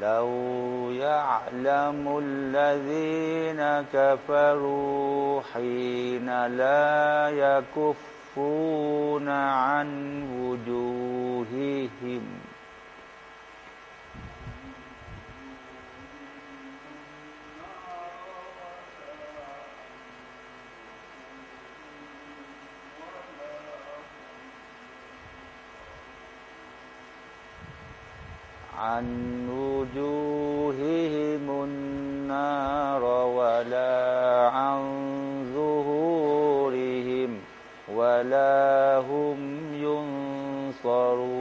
لو يعلم الذين كفروا حين لا يكفون عن وجوههم عن وجوههم النار ولا عن ظهورهم ولا هم ينصرون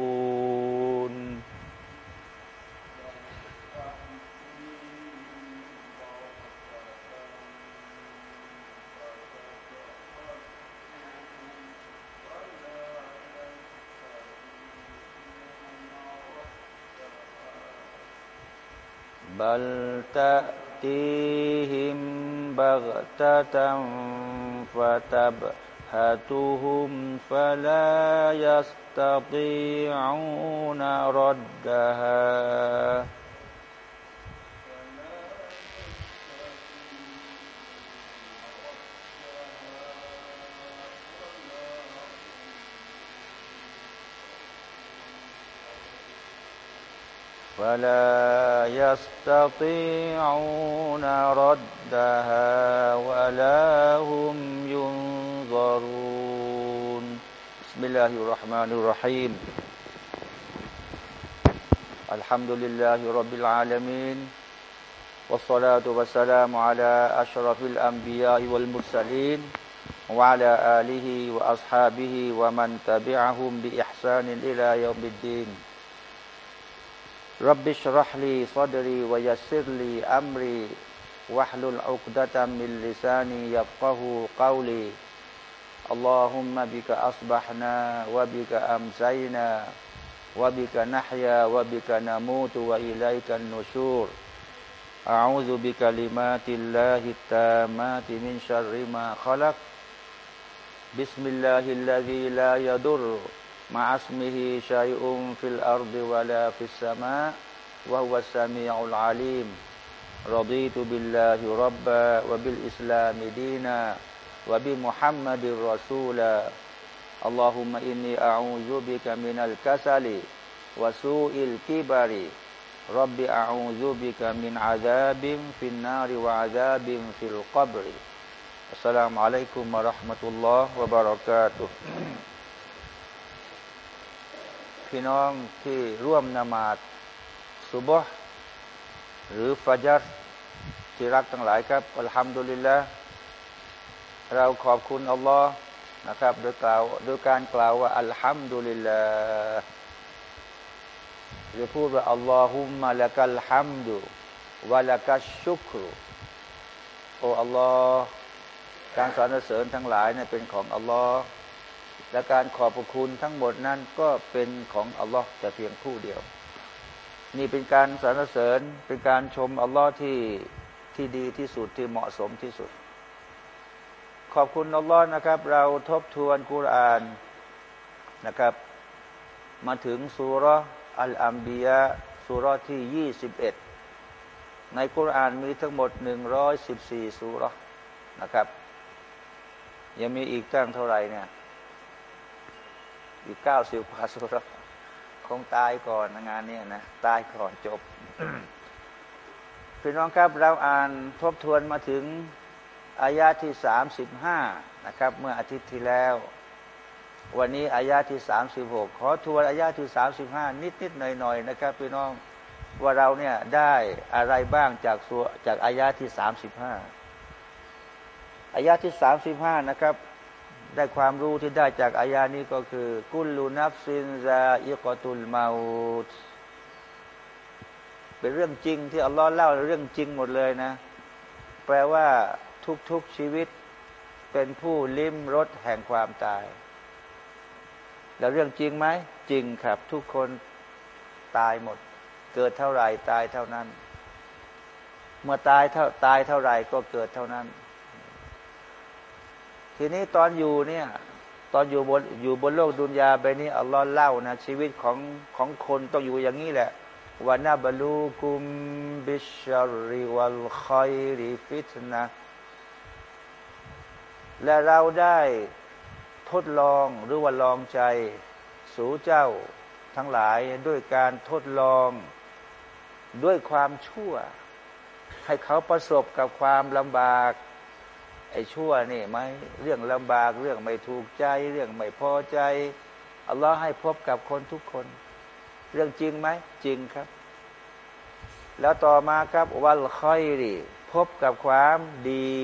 بل تأتيهم بغتة فتبهتهم فلا يستطيعون ردها فلا يستطيعون ردها ولا هم ينظرون. بسم الله الرحمن الرحيم. الحمد لله رب العالمين والصلاة والسلام على أشرف الأنبياء والمرسلين وعلى آله وأصحابه ومن تبعهم بإحسان إلى يوم الدين. رب اشرح لي صدري ويسر لي أمري واحلل عقدة من لساني يفقه قولي. اللهم بك أصبحنا وبك أمسينا وبك نحيا وبك نموت وإليك النشور. أعوذ بكلمات الله التامات من شر ما خلق. بسم الله الذي لا يضر. مع اسمه شيء في الأرض ولا في السماء وهو السميع العليم. رضيت بالله ربا وبالإسلام دينا وبمحمد رسولا اللهم إني أعوذ بك من الكسل وسوء الكبر. رب أعوذ بك من عذاب في النار وعذاب في القبر. السلام عليكم ورحمة الله وبركاته. พี่น้องที่ร่วมนมาดสุบฮ์หรือฟาจัดที่รักทั้งหลายครับอัลฮัมดุลิลละเราขอบคุณอัลลอฮ์นะครับโดยกล่าวโดยการกล่าวว่าอัลฮัมดุลิลละหรือพูดว่าอัลลอฮุมะละกัลฮัมดุวะละกัชชุกรุโอ้อัลลอฮ์การสรรเสริญทั้งหลายเนี่ยเป็นของอัลลอฮ์ และการขอบพระคุณทั้งหมดนั้นก็เป็นของอัลลอฮ์แต่เพียงผู้เดียว นี่เป็นการสรรเสริญเป็นการชมอัลลอฮ์ที่ที่ดีที่สุดที่เหมาะสมที่สุด ขอบคุณอัลลอฮ์นะครับ เราทบทวนกุรานนะครับ มาถึงสุรอัลอัมบียะสุรที่ยี่สิบเอ็ดในกุรานมีทั้งหมดหนึ่งร้อยสิบสี่สุรนะครับ ยังมีอีกตั้งเท่าไหร่เนี่ย อีกเก้าสิบพาสุรคงตายก่อนงานนี้นะตายก่อนจบพี่น้องครับเราอ่านทบทวนมาถึงอายาที่สามสิบห้านะครับ เมื่ออาทิตย์ที่แล้ว วันนี้อายาที่สามสิบหกขอทวนอายาที่สามสิบห้านิดนิดหน่อยหน่อยนะครับพี่น้องว่าเราเนี่ยได้อะไรบ้างจากส่วจากอายาที่สามสิบห้าอายาที่สามสิบห้านะครับ ได้ความรู้ที่ได้จากอายานี้ก็คือ กุลลูนับซินซาอิกตุลมาอุตเป็นเรื่องจริงที่อัลลอฮ์เล่าเรื่องจริงหมดเลยนะ แปลว่าทุกๆชีวิตเป็นผู้ลิ้มรสแห่งความตาย แล้วเรื่องจริงไหมจริงครับ ทุกคนตายหมด เกิดเท่าไหร่ตายเท่านั้น เมื่อตายเท่าตายเท่าไหร่ก็เกิดเท่านั้น ทีนี้ตอนอยู่เนี่ยตอนอยู่บนอยู่บนโลกดุนยาไปนี้อัลลอฮ์เล่านะชีวิตของของคนต้องอยู่อย่างนี้แหละวานาบลูกุมบิชาริวัลคอยริฟิตนะและเราได้ทดลองหรือว่าลองใจ สู่เจ้าทั้งหลายด้วยการทดลองด้วยความชั่ว ให้เขาประสบกับความลำบาก ไอ้ชั่วนี่ไหมเรื่องลำบากเรื่องไม่ถูกใจ เรื่องไม่พอใจอัลลอฮ์ให้พบกับคนทุกคน เรื่องจริงไหมจริงครับ แล้วต่อมาครับวัลคอยรีพบกับความดี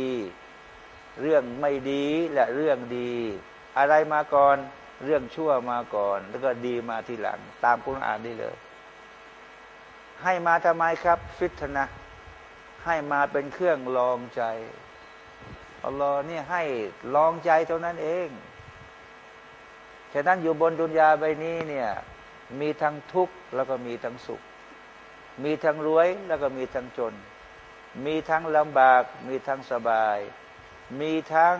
เรื่องไม่ดีและเรื่องดี อะไรมาก่อนเรื่องชั่วมาก่อน แล้วก็ดีมาทีหลัง ตามคุณอ่านได้เลย ให้มาทำไมครับ ฟิตนะให้มาเป็นเครื่องลองใจ อัลลอฮ์นี่ให้ลองใจเท่านั้นเอง ฉะนั้นอยู่บนดุนยาใบนี้เนี่ยมีทั้งทุกข์แล้วก็มีทั้งสุข มีทั้งรวยแล้วก็มีทั้งจน มีทั้งลำบาก มีทั้งสบาย มีทั้ง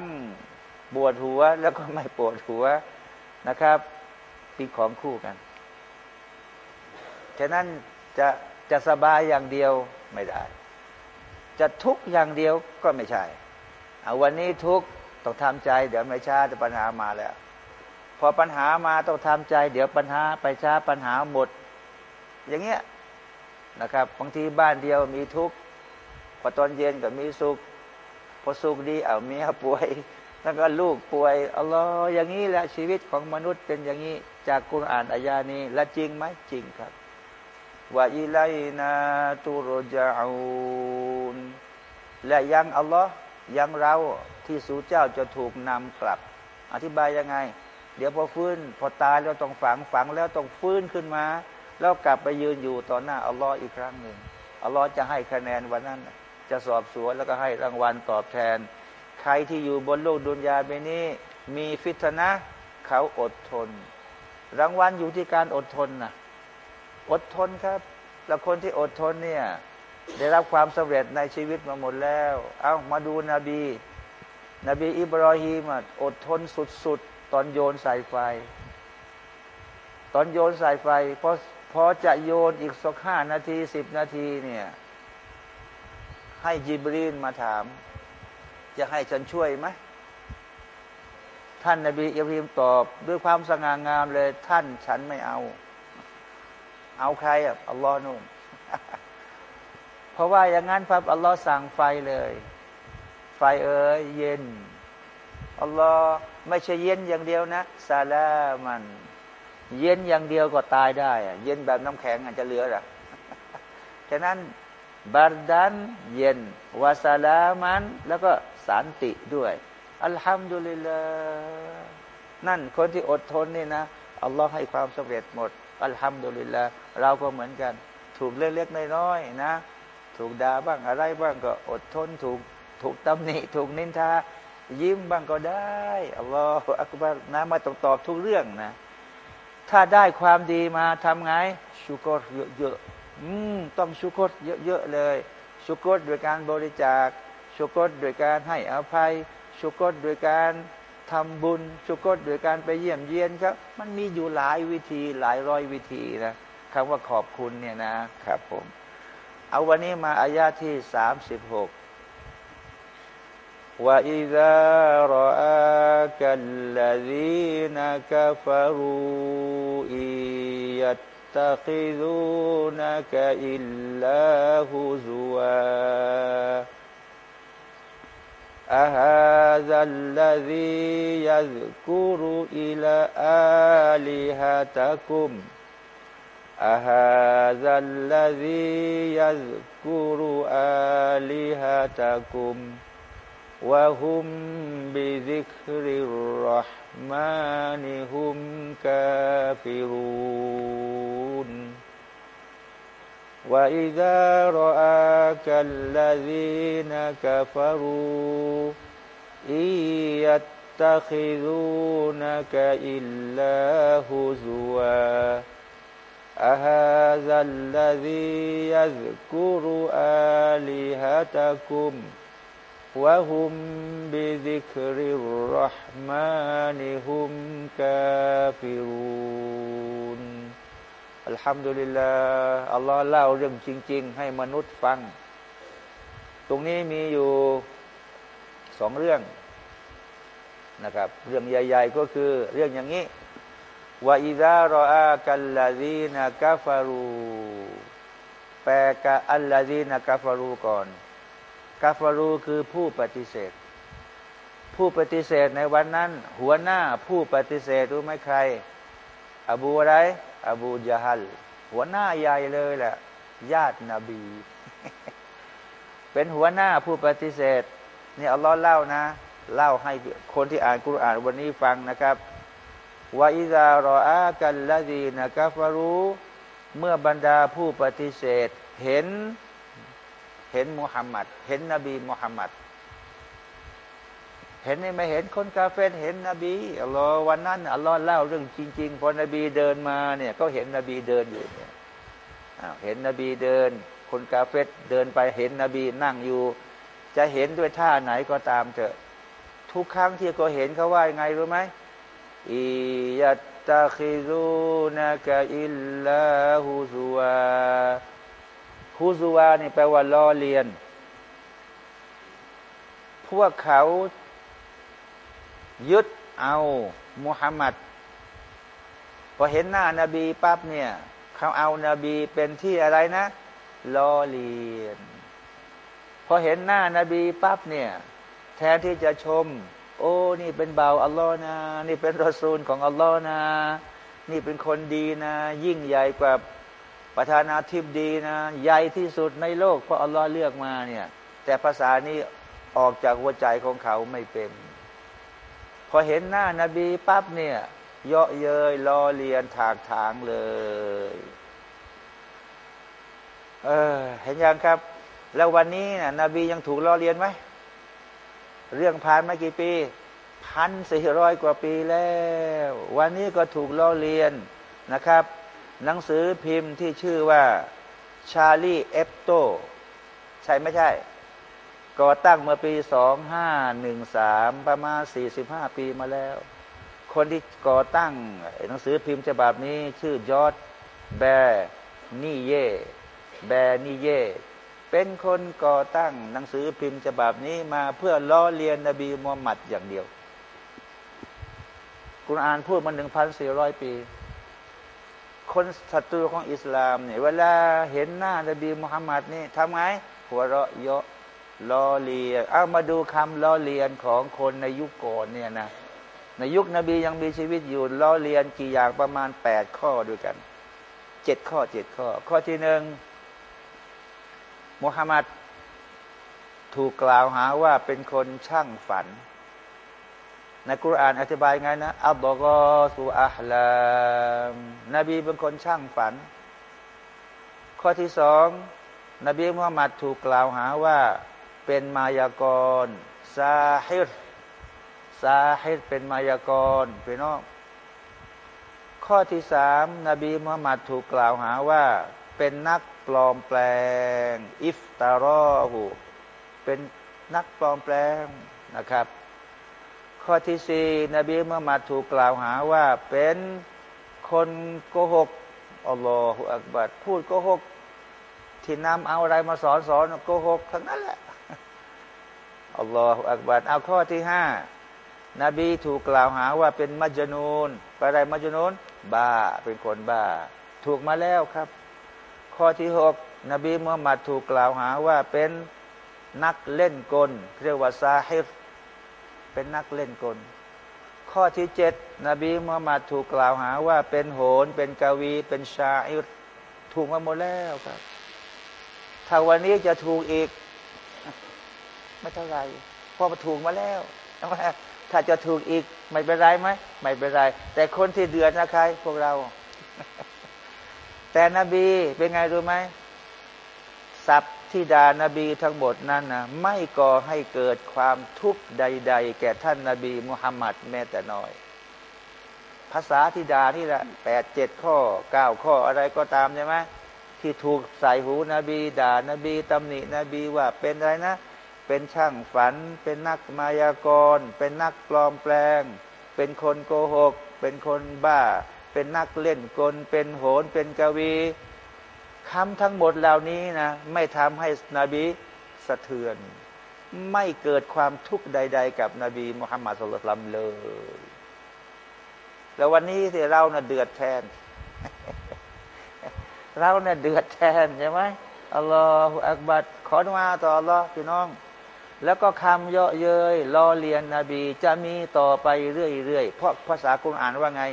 ปวดหัวแล้วก็ไม่ปวดหัวนะครับเป็นของคู่กัน ฉะนั้นจะจะสบายอย่างเดียวไม่ได้ จะทุกข์อย่างเดียวก็ไม่ใช่ เอาวันนี้ทุกต้องทำใจ เดี๋ยวไม่ช้าจะปัญหามาแล้ว พอปัญหามาต้องทำใจ เดี๋ยวปัญหาไปช้าปัญหาหมด อย่างเงี้ยนะครับบางทีบ้านเดียวมีทุกข์พอตอนเย็นก็มีสุขพอสุขดีเอาเมียป่วย แล้วก็ลูกป่วยอัลลอฮ์อย่างนี้แหละชีวิตของมนุษย์เป็นอย่างนี้ จากกุรอ่านอายานี้ และจริงไหมจริงครับว่าอิไลนาตุรจาอูนและยังอัลลอฮ์ ยังเราที่สู่เจ้าจะถูกนำกลับ อธิบายยังไง เดี๋ยวพอฟื้น พอตายแล้วต้องฝังฝังแล้วต้องฟื้นขึ้นมา แล้วกลับไปยืนอยู่ต่อหน้าอัลลอฮ์อีกครั้งหนึ่งอัลลอฮ์จะให้คะแนนวันนั้น จะสอบสวนแล้วก็ให้รางวัลตอบแทน ใครที่อยู่บนโลกดุนยาเบนี้ มีฟิตนะเขาอดทน รางวัลอยู่ที่การอดทนนะอดทนครับ แล้วคนที่อดทนเนี่ย ได้รับความสำเร็จในชีวิตมาหมดแล้ว เอามาดูนบี นบีอิบรอฮีมอดทนสุดๆ ตอนโยนสายไฟ ตอนโยนสายไฟพอพอจะโยนอีกสักห้านาทีสิบนาทีเนี่ย ให้จิบรีนมาถาม จะให้ฉันช่วยไหมท่านนาบีอิบราฮิมตอบ ด้วยความสง่างามเลย ท่านฉันไม่เอา เอาใครอะอัลลอฮ์นู่น เพราะว่าอย่างนั้นพระอัลลอฮ์สั่งไฟเลย ไฟเอ๋ยเย็นอัลลอฮ์ไม่ใช่เย็นอย่างเดียวนะซาลามัน เย็นอย่างเดียวก็ตายได้เย็นแบบน้ำแข็งอาจจะเหลือหรอฉะนั้นบารดันเย็นวาสลามัน แล้วก็สันติด้วย อัลฮัมดุลิลลานั่นคนที่อดทนนี่นะอัลลอฮ์ให้ความสำเร็จหมด อัลฮัมดุลิลลาเราก็เหมือนกัน ถูกเล็กๆน้อยๆนะ ถูกด่าบ้างอะไรบ้างก็อดทนถูกถูกตำหนิถูกนินทา ยิ้มบ้างก็ได้อัลลอฮฺอักบารนะมาต้องตอบทุกเรื่องนะ ถ้าได้ความดีมาทำไงชุกรเยอะอืมต้องชุกรเยอะๆเลย ชุกรโดยการบริจาค ชุกรโดยการให้อภัย ชุกรโดยการทำบุญ ชุกรโดยการไปเยี่ยมเยียนครับ มันมีอยู่หลายวิธีหลายร้อยวิธีนะคำว่าขอบคุณเนี่ยนะครับผม เอาวันนี้มาอายาที่สามสิบหก وإذا رآك الذين كفروا إن يتخذونك إلا هزوا أهذا الذي يذكر إلى آلهتكم أهذا الذي يذكر آلهتكم وهم بذكر الرحمن هم كافرون؟ وإذا رآك الذين كفروا إن يتخذونك إلا هزوا أهذا الذي يذكر آلهتكم ۖ وهم بذكر الرحمن هم كافرون الحمد للهอัลลอฮ์เล่าเรื่องจริง ๆ ให้มนุษย์ฟัง ตรงนี้มีอยู่สองเรื่องนะครับ เรื่องใหญ่ ๆ ก็คือ เรื่องอย่างนี้ ว่าอิซารออากัลลาดีนากาฟารูแปลกะอัลลาดีนากาฟารูก่อนกาฟารูคือผู้ปฏิเสธ ผู้ปฏิเสธในวันนั้น หัวหน้าผู้ปฏิเสธรู้ไหมใคร อบูอะไร อบูจาฮัล หัวหน้าใหญ่เลยแหละ ญาตินบี เป็นหัวหน้าผู้ปฏิเสธนี่อัลลอฮ์เล่านะ เล่าให้คนที่อ่านกุรอานวันนี้ฟังนะครับ วาอิซารออากันละดีนะกาฟารูเมื่อบรรดาผู้ปฏิเสธ เห็นเห็นมุฮัมมัดเห็นนบีมุฮัมมัดเห็นไม่เห็นคนกาเฟนเห็นนบีอัลลอฮ์วันนั้นอัลลอฮ์เล่าเรื่องจริง ๆ พอนบีเดินมาเนี่ยก็เห็นนบีเดินอยู่เนี่ยเห็นนบีเดิน คนกาเฟตเดินไปเห็นนบีนั่งอยู่ จะเห็นด้วยท่าไหนก็ตามเถอะ ทุกครั้งที่ก็เห็นเขาว่ายังไงรู้ไหม อียัตตะคิซูนะกะอิลลาฮูซุวาฮูซูวานี่แปลว่าล้อเลียน พวกเขายึดเอามุฮัมมัดพอเห็นหน้านาบีปั๊บเนี่ย เขาเอานาบีเป็นที่อะไรนะล้อเลียน พอเห็นหน้านาบีปั๊บเนี่ย แทนที่จะชม โอ้ นี่เป็นเบาอัลลอฮ์นะ นี่เป็นรอซูลของอัลลอฮ์นะ นี่เป็นคนดีนะ ยิ่งใหญ่กว่าประธานาธิบดีนะ ใหญ่ที่สุดในโลกเพราะอัลลอฮ์เลือกมาเนี่ย แต่ภาษานี้ออกจากหัวใจของเขาไม่เป็น พอเห็นหน้านาบีปั๊บเนี่ย เยาะเย้ยล้อเลียนถากถางเลย เออ เห็นยังครับ แล้ววันนี้นะนบียังถูกล้อเลียนไหม เรื่องผ่านมากี่ปีพันสี่ร้อยกว่าปีแล้ว วันนี้ก็ถูกล้อเลียนนะครับ หนังสือพิมพ์ที่ชื่อว่าชาลีเอฟโต ใช่ไม่ใช่ ก่อตั้งเมื่อปีสองห้าหนึ่งสามประมาณสี่สิบห้าปีมาแล้ว คนที่ก่อตั้งหนังสือพิมพ์ฉบับนี้ชื่อ Georges Bernier Bernier เป็นคนก่อตั้งหนังสือพิมพ์ฉบับนี้มาเพื่อล้อเลียนนบีมูฮัมมัดอย่างเดียวกุรอานพูดมาหนึ่งพันสี่ร้อยปี คนศัตรูของอิสลามเนี่ยเวลาเห็นหน้านบีมุฮัมมัดนี่ทำไง หัวเราะเยาะล้อเลียนเอามาดูคำล้อเลียนของคนในยุคก่อนเนี่ยนะในยุคนบียังมีชีวิตอยู่ล้อเลียนกี่อย่างประมาณแปดข้อด้วยกันเจ็ดข้อเจ็ดข้อ ข้อที่หนึ่ง มุฮัมมัดถูกกล่าวหาว่าเป็นคนช่างฝัน ในกุรานอธิบายไงนะอัลบกอสุอัลลามนบีเป็นคนช่างฝัน ข้อที่สองนบีมุฮัมมัดถูกกล่าวหาว่าเป็นมายากรซาฮิรซาฮิรเป็นมายากรพี่น้องข้อที่สามนบีมุฮัมมัดถูกกล่าวหาว่าเป็นนักปลอมแปลง อิฟตารอหูเป็นนักปลอมแปลงนะครับ ข้อที่สี่นบีมุฮัมมัดถูกกล่าวหาว่าเป็นคนโกหกอัลลอฮฺอักบัดพูดโกหก ที่นำเอาอะไรมาสอนสอนโกหกทั้งนั้นแหละอัลลอฮฺอักบัดเอาข้อที่ห้านบีถูกกล่าวหาว่าเป็นมัจญูนอะไรมัจญูนบ้าเป็นคนบ้า ถูกมาแล้วครับ ข้อที่หกนบีมุฮัมมัดถูกกล่าวหาว่าเป็นนักเล่นกล เรียกว่าซาฮิฟเป็นนักเล่นกล ข้อที่เจ็ดนบีมุฮัมมัดถูกกล่าวหาว่าเป็นโหนเป็นกวี เป็นชาอิรถูกมาหมดแล้วครับ ถ้าวันนี้จะถูกอีก ไม่เท่าไรเพราะมาถูกมาแล้วถ้าจะถูกอีกไม่เป็นไรไหมไม่เป็นไร แต่คนที่เดือดนะใครพวกเรา แต่นบีเป็นไงรู้ไหมสับที่ดานบีทั้งหมดนั้นนะไม่ก่อให้เกิดความทุกข์ใด ๆ แก่ท่านนาบีมุฮัมมัดแม้แต่น้อย ภาษาที่ดาที่ละแปดเจ็ดข้อเก้าข้ออะไรก็ตามใช่ไหมที่ถูกใส่หูนบี ด่านบีตำหนินบีว่าเป็นอะไรนะ เป็นช่างฝัน เป็นนักมายากร เป็นนักปลอมแปลง เป็นคนโกหก เป็นคนบ้า เป็นนักเล่นกล เป็นโหนเป็นกวีคำทั้งหมดเหล่านี้นะไม่ทำให้นบีสะเทือน ไม่เกิดความทุกข์ใด ๆ กับนบีมุฮัมมัดสุลตัมเลย แล้ววันนี้ที่เราเนะ่ะเดือดแทน เราเนะ่ะเดือดแทนใช่ไหมอัลลอฮฺอักบัดขอดุอาต่ออัลลอฮ์พี่น้อง แล้วก็คำเยาะเย้ยล้อเลียนนบีจะมีต่อไปเรื่อยๆเพราะภาษากุรอานว่าไง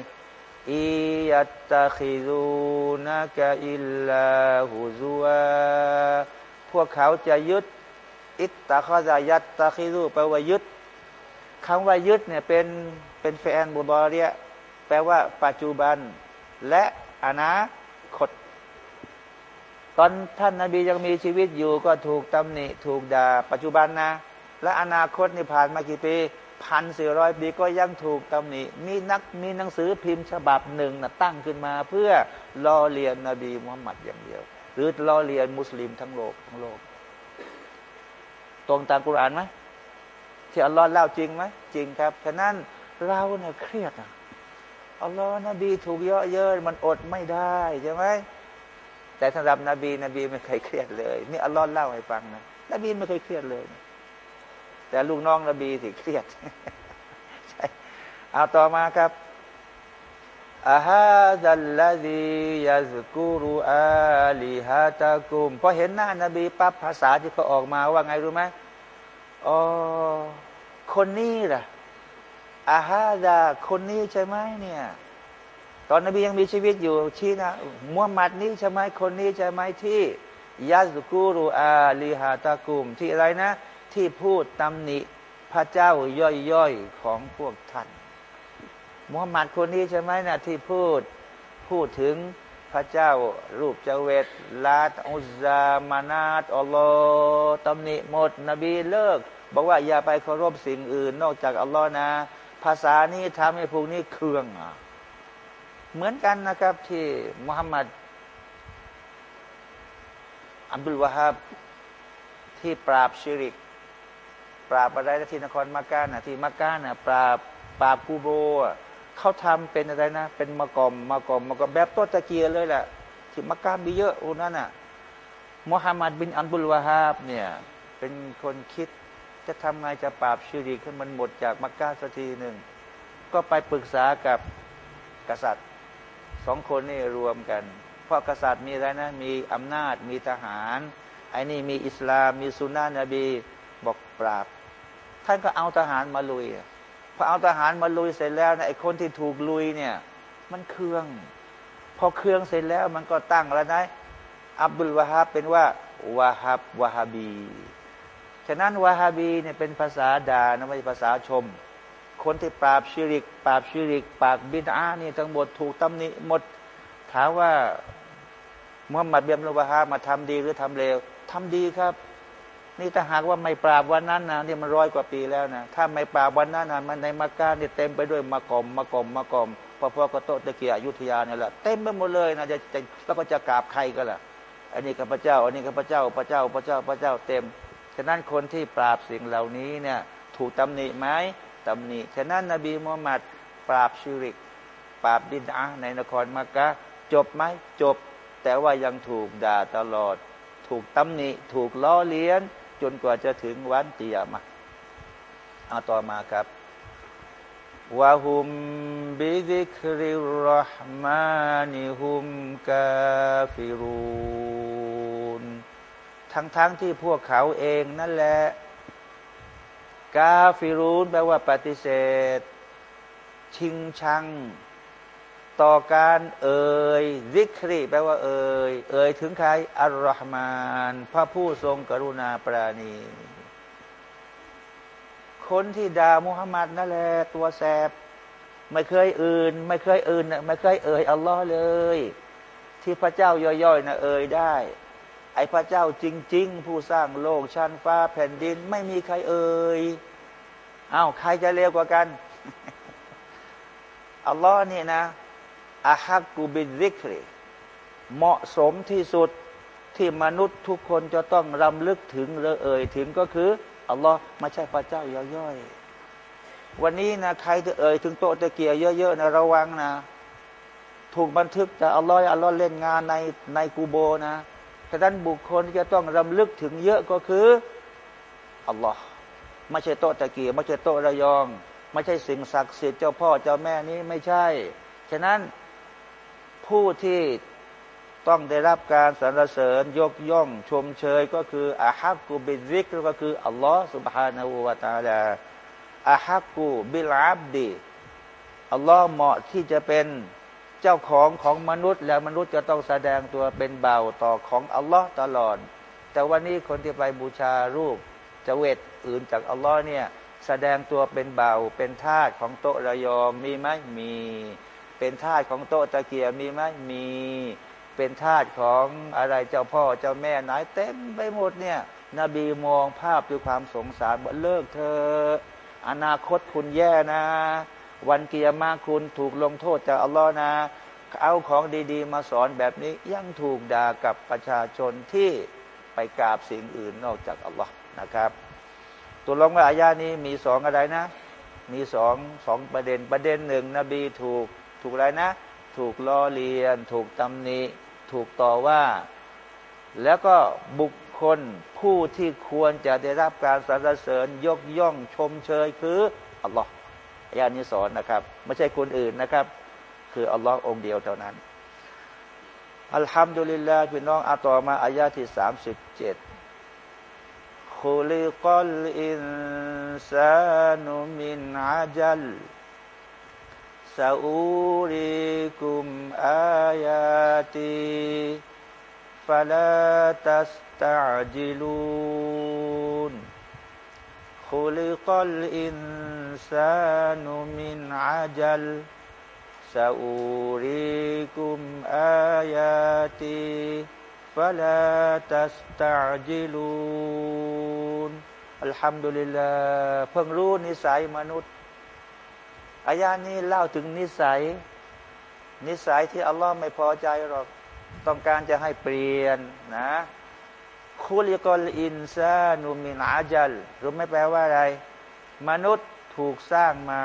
อิยัตตะคิรูนักอิลลาหูซัวพวกเขาจะยึด อิตตะข้อจะยัตตะคิรูแปลว่ายึดคำว่ายึดเนี่ยเป็นเป็นแฟนบุบอเรียแปลว่าปัจจุบัน และอนาคต ตอนท่านนาบียังมีชีวิตอยู่ก็ถูกตำหนิ ถูกด่าปัจจุบันนะ และอนาคตนี่ผ่านมากี่ปี พันสี่ร้อยปีก็ยังถูกตำหนิ มีนักมีหนังสือพิมพ์ฉบับหนึ่งนะตั้งขึ้นมา เพื่อล้อเลียนนบีมุฮัมมัดอย่างเดียว หรือล้อเลียนมุสลิมทั้งโลกทั้งโลก ตรงตามกุรอานไหมที่อัลลอฮ์เล่าจริงไหมจริงครับฉะนั้นเราเนี่ยเครียดอะอัลลอฮ์นบีถูกเยอะเยอะมันอดไม่ได้ใช่ไหมแต่สำหรับนบีนบีไม่เคยเครียดเลย นี่อัลลอฮ์เล่าให้ฟังนะนบีไม่เคยเครียดเลย แต่ลูกน้องนบีสิเครียดใช่เอาต่อมาครับอาฮาดัลลาดียาสกูรุอาลีฮาตากุมพอเห็นหน้านบีปั๊บภาษาที่เขาออกมาว่าไงรู้ไหมอ๋อคนนี้ล่ะอาฮาดาคนนี้ใช่ไหมเนี่ย ตอนนบียังมีชีวิตอยู่ชี้นะมุฮัมมัดนี้ใช่ไหมคนนี้ใช่ไหมที่ยาสกูรุอาลีฮาตากุมที่อะไรนะ ที่พูดตำหนิพระเจ้าย่อยๆของพวกท่านมุฮัมมัดคนนี้ใช่ไหมนะที่พูดพูดถึงพระเจ้ารูปเจเวตลาตอุซามานาตอัลลอฮ์ตำหนิหมด นบีเลิก บอกว่าอย่าไปเคารพสิ่งอื่น นอกจากอัลลอฮ์นะ ภาษานี้ทำให้พวกนี้เครืองเหมือนกันนะครับที่มุฮัมมัดอับดุลวาฮับที่ปราบชิริก ปราบอะไรที่นครมักกะนะที่มักกะนะปราบปราบกูโบเขาทำเป็นอะไรนะ เป็นมะกอมมะกอมมะกอมแบบต้นตะเกียเลยแหละที่มักกะมีเยอะโอุนั่นน่ะมุฮัมมัดบินอัลบุลวาฮาบเนี่ยเป็นคนคิดจะทำไงจะปราบชิริกให้มันหมดจากมักกะสักทีหนึ่งก็ไปปรึกษากับกษัตริย์สองคนนี่รวมกัน เพราะกษัตริย์มีอะไรนะ มีอำนาจมีทหารไอ้นี่มีอิสลาม มีสุนนะนบีบอกปราบ ท่านก็เอาทหารมาลุยพอเอาทหารมาลุยเสร็จแล้วนะไอ้คนที่ถูกลุยเนี่ย มันเครื่อง พอเครื่องเสร็จแล้วมันก็ตั้งแล้วนะอับดุลวาฮับเป็นว่าวาฮับวาฮาบีฉะนั้นวาฮาบีเนี่ยเป็นภาษาดานะไม่ใช่ภาษาชม คนที่ปราบชิริก ปราบชิริก ปราบบิดาเนี่ยทั้งหมดถูกตำหนิหมด ถามว่ามุฮัมมัดเบียมลวาฮามาทำดีหรือทำเลวทำดีครับ นี่ถ้าหากว่าไม่ปราบวันนั้นนะนี่มันร้อยกว่าปีแล้วนะถ้าไม่ปราบวันนั้นนะมันในมักกะนี่เต็มไปด้วยมะกอมมะกอมมะกอมพอพอกระโตตะเกียยุทธยาเนี่ยแหละเต็มไปหมดเลยนะจะจะแล้วก็จะกราบใครก็ล่ะ อันนี้กับพเจ้า อันนี้กับพเจ้าพระเจ้าพระเจ้าพระเจ้าเต็มฉะนั้นคนที่ปราบสิ่งเหล่านี้เนี่ยถูกตำหนิไหมตำหนิฉะนั้นนบีมุฮัมมัดปราบชิริก ปราบดินอาในนครมักกะจบไหมจบ แต่ว่ายังถูกด่าตลอด ถูกตำหนิ ถูกล้อเลียน จนกว่าจะถึงวันเตียมาเอาต่อมาครับวะฮุมบิดิคริรห์มานิฮุมกาฟิรูนทั้งๆทที่พวกเขาเองนั่นแหละ กาฟิรูนแปลว่าปฏิเสธ ชิงชัง ต่อการเอ่ยวิครีแปลว่าเอ่ยเอ่ยถึงใครอัลลอฮ์มาน พระผู้ทรงกรุณาปราณี คนที่ด่ามุฮัมมัดนั่นแหละตัวแสบ ไม่เคยอื่น ไม่เคยอื่นไม่เคยเอ่ยอัลลอฮ์เลย ที่พระเจ้าย่อยๆนะเอ่ยได้ ไอพระเจ้าจริง ๆ ผู้สร้างโลกชั้นฟ้าแผ่นดิน ไม่มีใครเอ่ยอ้าวใครจะเร็วกว่ากันอัลลอฮ์นี่นะ อาฮักกูบินซิกรีเหมาะสมที่สุดที่มนุษย์ทุกคนจะต้องรำลึกถึงหรือเอ่ยถึงก็คืออัลลอฮ์ไม่ใช่พระเจ้าย่อยๆ วันนี้นะใครจะเอ่ยถึงโตตะเกียเยอะๆนะระวังนะ ถูกบันทึกจากอัลลอฮ์อัลลอฮ์เล่นงานในในกูโบนะฉะนั้นบุคคลที่จะต้องรำลึกถึงเยอะก็คืออัลลอฮ์ไม่ใช่โต๊ะตะเกียไม่ใช่โต๊ะระยอง ไม่ใช่สิ่งศักดิ์สิทธิ์เจ้าพ่อเจ้าแม่นี้ไม่ใช่ ฉะนั้น ผู้ที่ต้องได้รับการสรรเสริญยกย่องชมเชย ก็คืออาฮักกูบิซิกก็คืออัลลอฮ์سبحانه وتعالى أحق بالعبدอัลลอฮ์เหมาะที่จะเป็นเจ้าของของมนุษย์ แล้วมนุษย์จะต้องแสดงตัวเป็นเบาต่อของอัลลอฮ์ตลอด แต่วันนี้คนที่ไปบูชารูปจะเวทอื่นจากอัลลอฮ์เนี่ยแสดงตัวเป็นเบาเป็นทาสของโตระยองมีไหมมี เป็นทาสของโตตะเกียบมีไหมมีเป็นทาสของอะไรเจ้าพ่อเจ้าแม่ไหนเต็มไปหมดเนี่ย นบีมองภาพด้วยความสงสารบอกเลิกเธอ อนาคตคุณแย่นะ วันเกียร์มาคุณถูกลงโทษจากอัลลอฮ์นะ เอาของดีๆ มาสอนแบบนี้ยังถูกด่ากับประชาชนที่ไปกราบสิ่งอื่นนอกจากอัลลอฮ์นะครับ ตัวลงว่าอายานี้มีสองอะไรนะ มีสองสองประเด็นประเด็นหนึ่งนบีถูก ถูกอะไรนะ ถูกล้อเลียน ถูกตำหนิถูกต่อว่า แล้วก็บุคคลผู้ที่ควรจะได้รับการสรรเสริญยกย่องชมเชยคืออัลลอฮ์อายานี้สอนนะครับ ไม่ใช่คนอื่นนะครับ คืออัลลอฮ์องเดียวเท่านั้น อัลฮัมดุลิลลาห์พี่น้องอาต่อมาอายาที่สามสิบเจ็ดคุลิกัลอินซานุมินอาจัล سأوريكم آياتي فلا تستعجلون خلق الإنسان من عجل سأوريكم آياتي فلا تستعجلون الحمد لله เพิ่งรู้นิสัยมนุษย์ อายานี้เล่าถึงนิสัย นิสัยที่อัลลอฮ์ไม่พอใจหรอกต้องการจะให้เปลี่ยนนะคุลิกอลอินซานุมินอาจัลรู้ไม่แปลว่าอะไร มนุษย์ถูกสร้างมา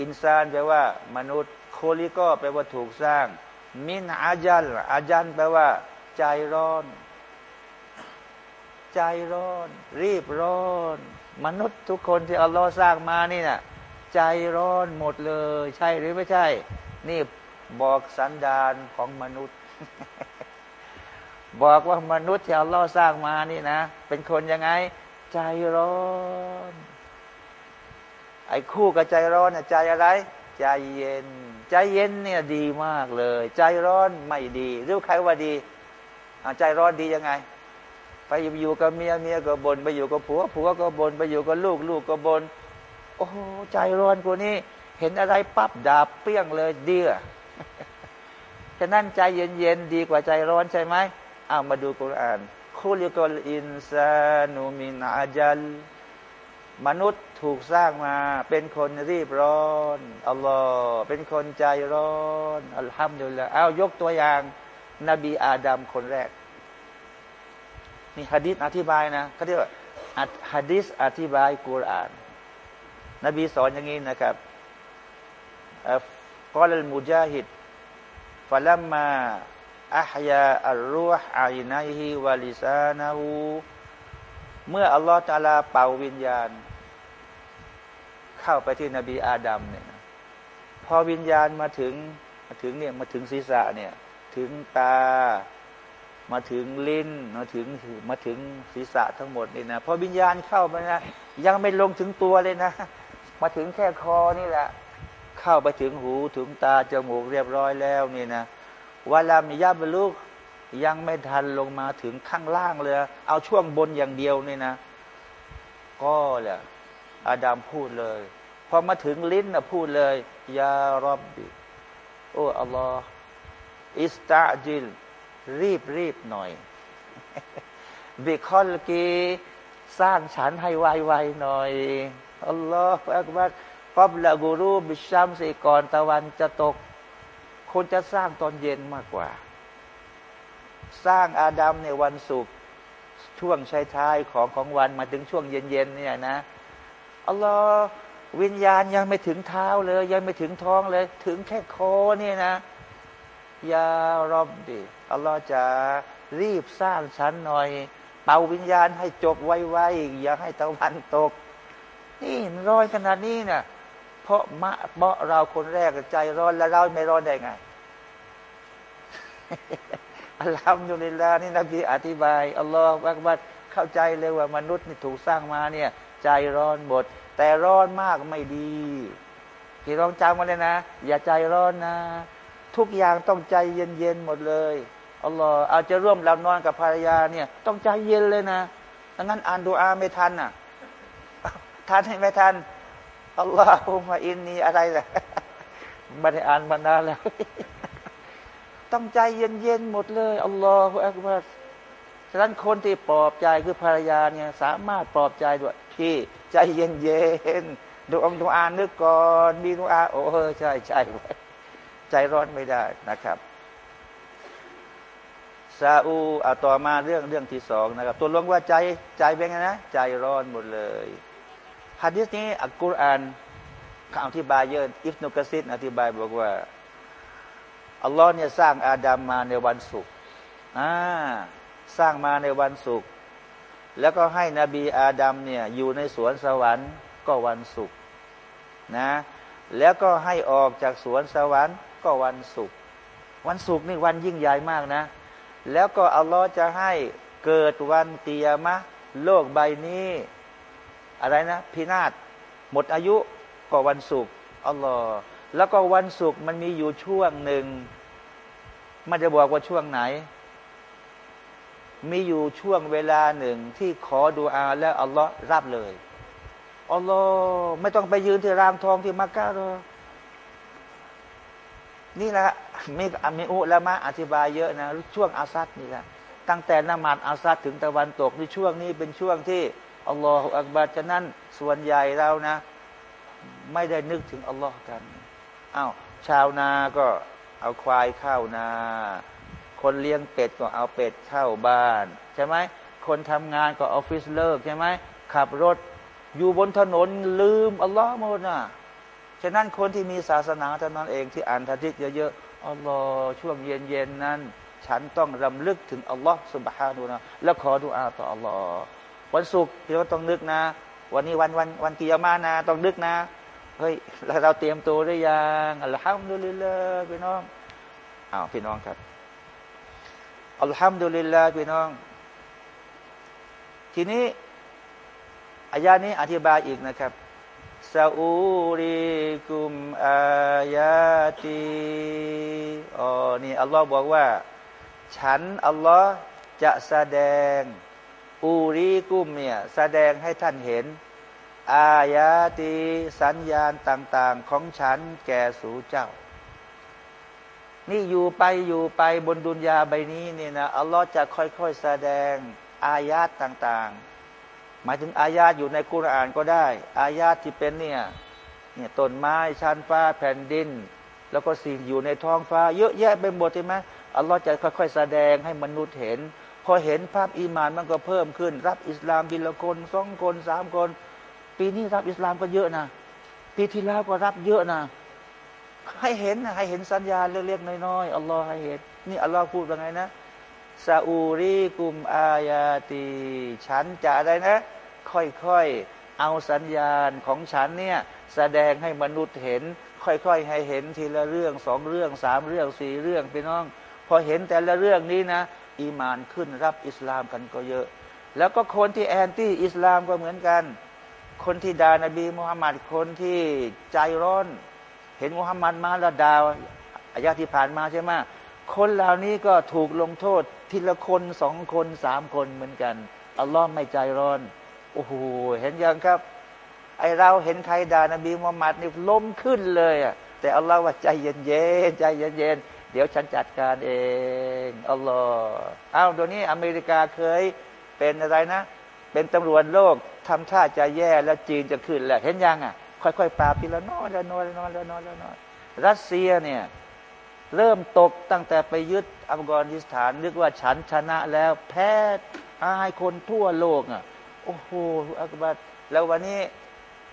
อินซานแปลว่า มนุษย์โคลิก็แปลว่าถูกสร้าง มินอาจัลอาจัลแปลว่า ใจร้อน ใจร้อน รีบร้อน มนุษย์ทุกคนที่อัลลอฮ์สร้างมานี่นะ่ะ ใจร้อนหมดเลย ใช่หรือไม่ใช่ นี่บอกสันดานของมนุษย์ บอกว่ามนุษย์ที่อัลลอฮ์สร้างมานี่นะ เป็นคนยังไง ใจร้อน ไอ้คู่กับใจร้อนน่ะใจอะไร ใจเย็น ใจเย็นเนี่ยดีมากเลย ใจร้อนไม่ดีรือใครว่าดีใจร้อนดียังไงไปอยู่กับเมียเมียก็บนไปอยู่กับผัวผัวก็บนไปอยู่กับลูกลูกก็บน โอ้ใจร้อนกูนี่เห็นอะไรปั๊บดาบเปี้ยงเลยเดียฉะนั้นใจเย็นๆดีกว่าใจร้อนใช่ไหมเอามาดูกุรอานคุลิกลอินซานูมินอาจัลมนุษย์ถูกสร้างมา เป็นคนรีบร้อนอัลลอฮ์เป็นคนใจร้อนอัลฮัมดุลิลละเอายกตัวอย่าง นบีอาดัมคนแรกนี่ฮะดิษอธิบายนะเขาเรียกว่าฮะดิษอธิบายกุรอาน นบีสอนอย่างนี้นะครับกอลมุจาฮิดฟะลัมมาอัฮยาอัลรูฮ์อาอินัยฮิวาลิซานาหูเมื่ออัลลอฮฺตาลาเป่าวิญญาณ เข้าไปที่นบีอาดัมเนี่ยพอวิญญาณมาถึงมาถึงเนี่ยมาถึงศีรษะเนี่ยถึงตามาถึงลิ้นมาถึงมาถึงศีรษะทั้งหมดนี่นะพอวิญญาณเข้าไปนะยังไม่ลงถึงตัวเลยนะ มาถึงแค่คอนี่แหละ เข้าไปถึงหูถึงตาจมูกเรียบร้อยแล้วนี่นะวาลามิยาบลูกยังไม่ทันลงมาถึงข้างล่างเลย เอาช่วงบนอย่างเดียวนี่นะ ก็แหละอาดามพูดเลย พอมาถึงลิ้นนะพูดเลย ยารอบบิโอ้อัลลอฮ์อิสตาจิล รีบรีบหน่อย บิคอลกี สร้างฉันให้ไวๆหน่อย อัลลอฮฺอักบัรกอบละกูรูบิชัมสีก่อนตะวันจะตกคนจะสร้างตอนเย็นมากกว่า สร้างอาดัมในวันศุกร์ช่วงชท้ายของของวันมาถึงช่วงเย็นๆเนี่ยนะอัลลอฮ์วิญญาณยังไม่ถึงเท้าเลย ยังไม่ถึงท้องเลย ถึงแค่คอนี่นะยารอบดิอัลลอฮ์จะรีบสร้างฉันหน่อย เป่าวิญญาณให้จบไวๆอย่าให้ตะวันตก นี่ร้อนขนาดนี้เนะ่ยเพราะมะเพราะเราคนแรกใจร้อนแล้วเราไม่ร้อนได้ไงอัลลอฮ์อยู่ในลานี่นบีอธิบายอัลลอฮ์ว่าว่าเข้าใจเลยว่ามนุษย์นี่ถูกสร้างมาเนี่ย ใจร้อนหมดแต่ร้อนมากไม่ดีพี่ลองจำมาเลยนะ อย่าใจร้อนนะ ทุกอย่างต้องใจเย็นๆหมดเลยอัลลอฮ์เอาจะร่วมหลับนอนกับภรรยาเนี่ย ต้องใจเย็นเลยนะดังนั้นอ่านดูอาไม่ทันอะ ทันให้ไม่ทันอัลลอฮฺมาอินนีอะไรล่ะไม่ได้อ่านมานานแล้ว ต้องใจเย็นๆหมดเลยอัลลอฮฺอักบารฉะนั้นคนที่ปลอบใจคือภรรยาเนี่ยสามารถปลอบใจด้วยพี่ใจเย็นเย็นดูองดูอานึกก่อนมีดูอาโอ้ใช่ใช่ใจร้อนไม่ได้นะครับซาอูเอาต่อมาเรื่องเรื่องที่สองนะครับ ตัวลงว่าใจใจเป็นไงนะ ใจร้อนหมดเลย ฮะดิษนี้อักกุรอานเขาอธิบายเยอะอิฟนุกซิดอธิบายบอกว่าอัลลอฮ์เนี่ยสร้างอาดัมมาในวันศุกร์อ่าสร้างมาในวันศุกร์แล้วก็ให้นบีอาดัมเนี่ยอยู่ในสวนสวรรค์ก็วันศุกร์นะแล้วก็ให้ออกจากสวนสวรรค์ก็วันศุกร์วันศุกร์นี่วันยิ่งใหญ่มากนะ แล้วก็อัลลอฮ์จะให้เกิดวันเตียมะโลกใบนี้ อะไรนะ พินาศหมดอายุก็วันศุกร์อัลลอฮ์แล้วก็วันศุกร์มันมีอยู่ช่วงหนึ่ง มันจะบอกว่าช่วงไหน มีอยู่ช่วงเวลาหนึ่งที่ขอดูอาแล้วอัลลอฮ์รับเลยอัลลอฮ์ไม่ต้องไปยืนที่รามทองที่มักกะหรอกนี่แหละมีมีอุละมาอ์อธิบายเยอะนะช่วงอัสรีนี่แหละตั้งแต่นมาซอัสรีถึงตะวันตกในช่วงนี้เป็นช่วงที่ الله أكبرฉะนั้น ส่วนใหญ่เรานะ ไม่ได้นึกถึงอัลลอฮ์กันอ้าวชาวนาก็เอาควายเข้านา คนเลี้ยงเป็ดก็เอาเป็ดเข้าบ้านใช่ไหมคนทำงานก็ออฟฟิศเลิกใช่ไหมขับรถอยู่บนถนนลืมอัลลอฮ์หมดนะฉะนั้นคนที่มีศาสนาเท่านั้นเองที่อ่านทัดิษเยอะๆอัลลอฮ์ช่วงเย็นๆนั้น ฉันต้องรำลึกถึงอัลลอฮ์สุบฮานุนะแล้วขอดุอาต่ออัลลอฮ์ วันศุกร์เราต้องนึกนะ วันนี้วันวันวันกิยามานะต้องนึกนะเฮ้ยเราเตรียมตัวได้ยังอัลฮัมดุลิลลาห์พี่น้องอ้าวพี่น้องครับอัลฮัมดุลิลลาห์พี่น้อง ทีนี้อายานี้อธิบายอีกนะครับซาอูริกุมอายาตีอ๋อนี่อัลลอฮ์บอกว่า ฉันอัลลอฮ์จะแสดง อูริกุมเนี่ยแสดงให้ท่านเห็น อายาตีสัญญาณต่าง ๆ ของฉันแก่สู่เจ้า นี่อยู่ไปอยู่ไปบนดุนยาใบนี้เนี่ยนะอัลลอฮ์จะค่อยๆแสดงอายาตต่างๆ หมายถึงอายาตอยู่ในกุรอานก็ได้ อายาตที่เป็นเนี่ยเนี่ยต้นไม้ชั้นฟ้าแผ่นดิน แล้วก็สิ่งอยู่ในท้องฟ้า เยอะแยะไปหมดใช่ไหมอัลลอฮ์จะค่อย ๆ แสดงให้มนุษย์เห็น พอเห็นภาพอีมานมันก็เพิ่มขึ้น รับอิสลามบิละคนสองคนสามคน ปีนี้รับอิสลามก็เยอะนะปีที่แล้วก็รับเยอะนะให้เห็นให้เห็นสัญญาเล็กๆน้อยๆอัลลอฮ์ให้เห็นนี่อัลลอฮ์พูดว่าไงนะซาอูรีกุมอายาตีฉันจะอะไรนะ ค่อยๆเอาสัญญาณของฉันเนี่ยแสดงให้มนุษย์เห็น ค่อยๆให้เห็นทีละเรื่องสองเรื่องสามเรื่องสี่เรื่องพี่น้อง พอเห็นแต่ละเรื่องนี้นะ อีมานขึ้นรับอิสลามกันก็เยอะ แล้วก็คนที่แอนตี้อิสลามก็เหมือนกัน คนที่ด่านบีมุฮัมมัดคนที่ใจร้อน เห็นมุฮัมมัดมาแล้วดาวอายาที่ผ่านมาใช่ไหมคนเหล่านี้ก็ถูกลงโทษทีละคนสองคนสามคนเหมือนกันอัลลอฮ์ไม่ใจร้อนโอ้โหเห็นยังครับ ไอเราเห็นใครด่านบีมุฮัมมัดนี่ล้มขึ้นเลยอะแต่อัลลอฮ์ว่าใจเย็นเย็นใจเย็นเย็น เดี๋ยวฉันจัดการเองอัลลอฮ์อ้าวตัวนี้อเมริกาเคยเป็นอะไรนะ เป็นตำรวจโลกทำท่าจะแย่แล้วจีนจะขึ้นแหล้วเห็นยังอะ ค่อยๆปราบทีละน้อยละน้อยละน้อยละน้อยละน้อยรัสเซียเนี่ยเริ่มตกตั้งแต่ไปยึดอัฟกานิสถานนึกว่าฉันชนะแล้วแพ้อายคนทั่วโลกอะโอ้โหอักบัตแล้ววันนี้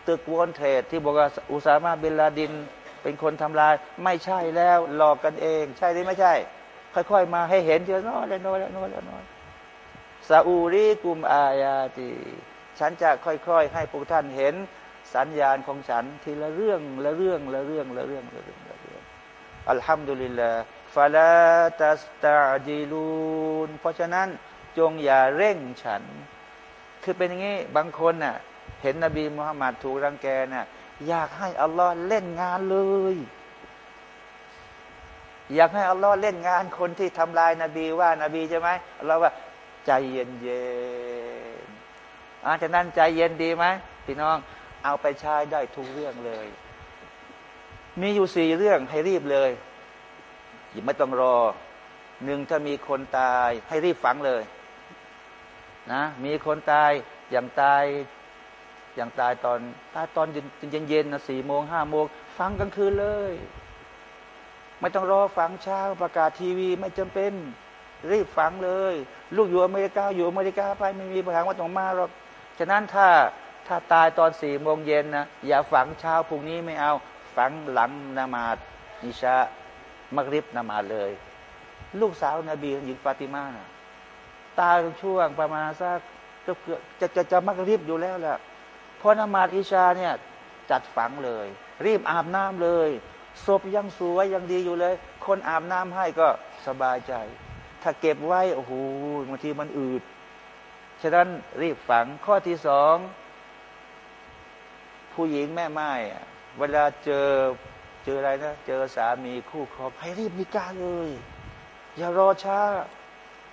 ตึกวอนเทรดที่บอกว่าอุซามาเบนลาดิน เป็นคนทำลาย ไม่ใช่แล้วหลอกกันเอง ใช่หรือไม่ใช่ ค่อยๆ มาให้เห็นเยอะน้อยละน้อยละน้อยละน้อยซาอูรีกุมอายาตีฉันจะค่อยๆ ให้พวกท่านเห็นสัญญาณของฉันทีละเรื่องละเรื่องละเรื่องละเรื่องละเรื่องละเรื่องอัลฮัมดุลิลลาฟาลาตัสตาจิลูนเพราะฉะนั้นจงอย่าเร่งฉัน คือเป็นอย่างนี้บางคนน่ะเห็นนบีมุฮัมมัดถูกรังแกน่ะ อยากให้อัลลอฮ์เล่นงานเลย อยากให้อัลลอฮ์เล่นงานคนที่ทำลายนาบีว่านาบีใช่ไหมเราว่า ใจเย็นเย็นอาฉะนั้นใจเย็นดีไหมพี่น้องเอาไปใช้ได้ทุกเรื่องเลย มีอยู่สี่เรื่องให้รีบเลยอย่าไม่ต้องรอหนึ่งถ้ามีคนตายให้รีบฝังเลย นะ มีคนตายอย่างตาย อย่างตายตอนตายตอนเย็นเย็นนะสี่โมงห้าโมงฟังกลางคืนเลย ไม่ต้องรอฟังเช้าประกาศทีวีไม่จำเป็น รีบฟังเลย ลูกอยู่อเมริกาอยู่อเมริกาไปไม่มีปัญหาว่าต้องมาหรอกฉะนั้นถ้าถ้าตายตอนสี่โมงเย็นนะอย่าฝังเช้าพรุ่งนี้ไม่เอาฝังหลังนามาดนิชามักริบนามาเลย ลูกสาวนาบีหญิงฟาติมานะตายช่วงประมาณสักเกือบจะจะจะมักริบอยู่แล้วแหละ พอนมาดอิชาเนี่ยจัดฝังเลย รีบอาบน้ำเลยศพยังสวยยังดีอยู่เลย คนอาบน้ำให้ก็สบายใจ ถ้าเก็บไว้โอ้โหบางทีมันอืดฉะนั้นรีบฝังข้อที่สองผู้หญิงแม่ไม้เวลาเจอเจออะไรนะเจอสามีคู่ครองให้รีบนิการเลย อย่ารอช้า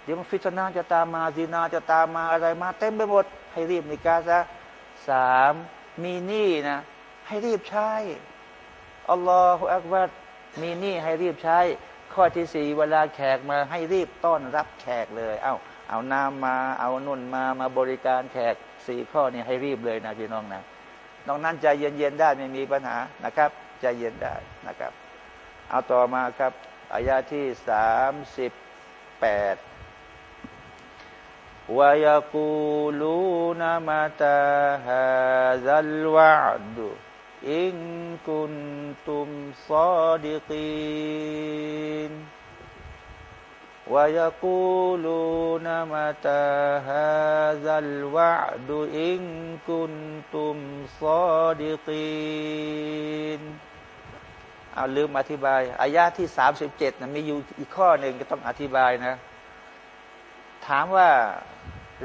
เดี๋ยวมันฟิตนาจะตามมาซีนาจะตามมาอะไรมา เต็มไปหมด ให้รีบนิการซะ สามมีหนี้นะ ให้รีบใช้อัลลอฮฺอักบัดมีหนี้ให้รีบใช้ ข้อที่สี่เวลาแขกมาให้รีบต้อนรับแขกเลย เอา้าเอาน้ำมาเอานุ่นมามาบริการแขกสี่ข้อนี้ให้รีบเลยนะพี่น้องนะนอกนั้นใจเย็นๆได้ไม่มีปัญหานะครับใจเย็นได้นะครับ เอาต่อมาครับอายาที่สามสิบแปด วายกูลูนามาตาฮาซัลวะดุอิงกุนตุมซาดิกีน ويقولون متى هذا الوعد إن كنتم صادقين เอาลืมอธิบายอายาที่สามสิบเจ็ดนะมีอยู่อีกข้อหนึ่งก็ต้องอธิบายนะ ถามว่า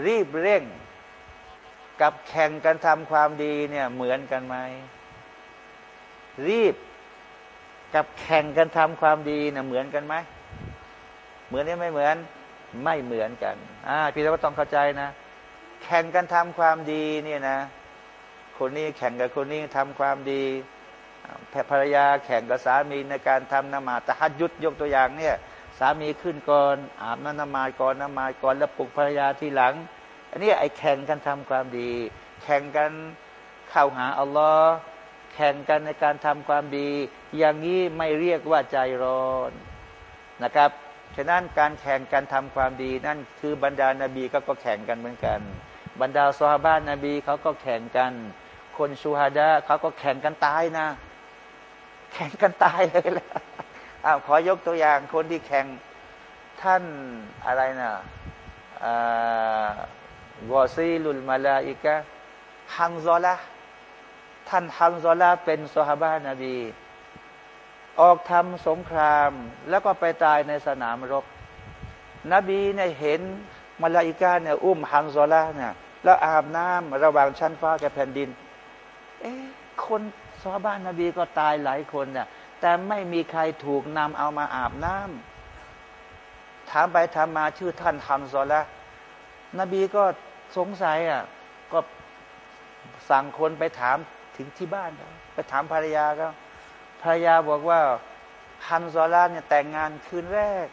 รีบเร่ง กับแข่งกันทำความดีเนี่ยเหมือนกันไหมรีบกับแข่งกันทำความดีเนี่ยเหมือนกันไหมเหมือนนี่ไม่เหมือนไม่เหมือนกันอ่าพี่เราก็ต้องเข้าใจนะ แข่งกันทำความดีเนี่ยนะ คนนี้แข่งกับคนนี้ทำความดีภรรยาแข่งกับสามีในการทำนมาตะฮัดยุดยกตัวอย่างเนี่ย สามีขึ้นก่อน อาบน้ำนมาก่อนนมาก่อนแล้วปลุกภรรยาทีหลัง อันนี้ไอ้แข่งกันทำความดี แข่งกันเข้าหาอัลลอฮ์แข่งกันในการทำความดี อย่างนี้ไม่เรียกว่าใจร้อนนะครับฉะนั้นการแข่งกันทำความดีนั่นคือบรรดานาบีก็ก็แข่งกันเหมือนกัน บรรดาซอฮาบานนบีเขาก็แข่งกัน คนชูฮาดาเขาก็แข่งกันตายนะ แข่งกันตายเลยล่ะ อ้าวขอยกตัวอย่างคนที่แข่งท่านอะไรนะวอซีลุลมาลาอิกะฮังซอละท่านฮังซอละเป็นสฮาบานาบี ออกทำสงคราม แล้วก็ไปตายในสนามรบ นบีเนี่ยเห็นมาลาอิกาเนี่ยอุ้มฮังซอละเนี่ยแล้วอาบน้ำระหว่างชั้นฟ้ากับแผ่นดิน เอ๊ะคนซอบ้านนบีก็ตายหลายคนเนี่ย แต่ไม่มีใครถูกนำเอามาอาบน้ำถามไปถามมาชื่อท่านฮัมซอละนบีก็สงสัยอะ ก็สั่งคนไปถามถึงที่บ้าน ไปถามภรรยาก็ภรรยาบอกว่าฮันซอลาเนี่ยแต่งงานคืนแรก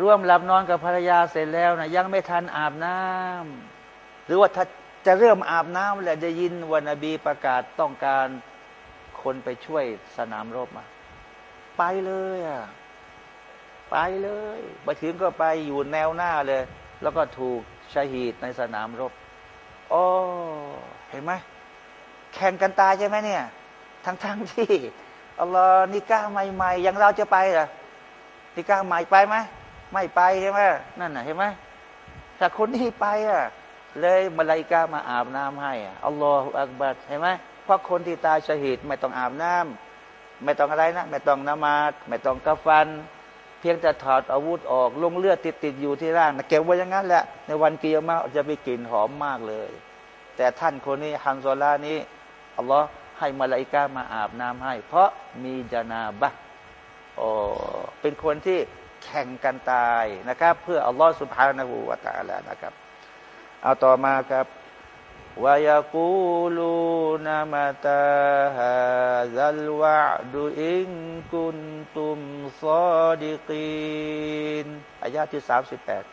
ร่วมหลับนอนกับภรรยาเสร็จแล้วนะยังไม่ทันอาบน้ำหรือว่าถ้าจะเริ่มอาบน้ำแล้วได้ยินวันนบีประกาศต้องการ คนไปช่วยสนามรบมา ไปเลยอะไปเลยไปถึงก็ไปอยู่แนวหน้าเลย แล้วก็ถูกชาหีดในสนามรบโอ้เห็นไหมแข่งกันตายใช่ไหมเนี่ย ทั้งๆทที่อัลลอฮ์นิก้าใหม่ๆอย่างเราจะไปเหรอนิก้าใหม่ไปไหมไม่ไปใช่ไหมนั่นน่ะเห็นไหมถ้าคนนี้ไปอะ เลยมาลายกามาอาบน้ำให้อัลลอฮฺอักบัดเห็นไหม เพราะคนที่ตายชหิดไม่ต้องอาบน้ำไม่ต้องอะไรนะ ไม่ต้องนมาดไม่ต้องกาฟัน เพียงแต่ถอดอาวุธออกลงเลือดติดติดอยู่ที่ร่างนะเก็บไว้อย่างนั้นแหละ ในวันกิยามาจะมีกลิ่นหอมมากเลย แต่ท่านคนนี้ฮันโซลานี้อัลลอฮ์ให้มาลาอิกามาอาบน้ำให้ เพราะมีจนาบะโอ้เป็นคนที่แข่งกันตายนะครับ เพื่ออัลลอฮ์สุบฮานาหูวาตาแล้วนะครับ เอาต่อมาครับ วายากูลูนามาตาฮาซัลวะดูอิงกุนตุมซอดิกีนอายาที่สามสิบแปด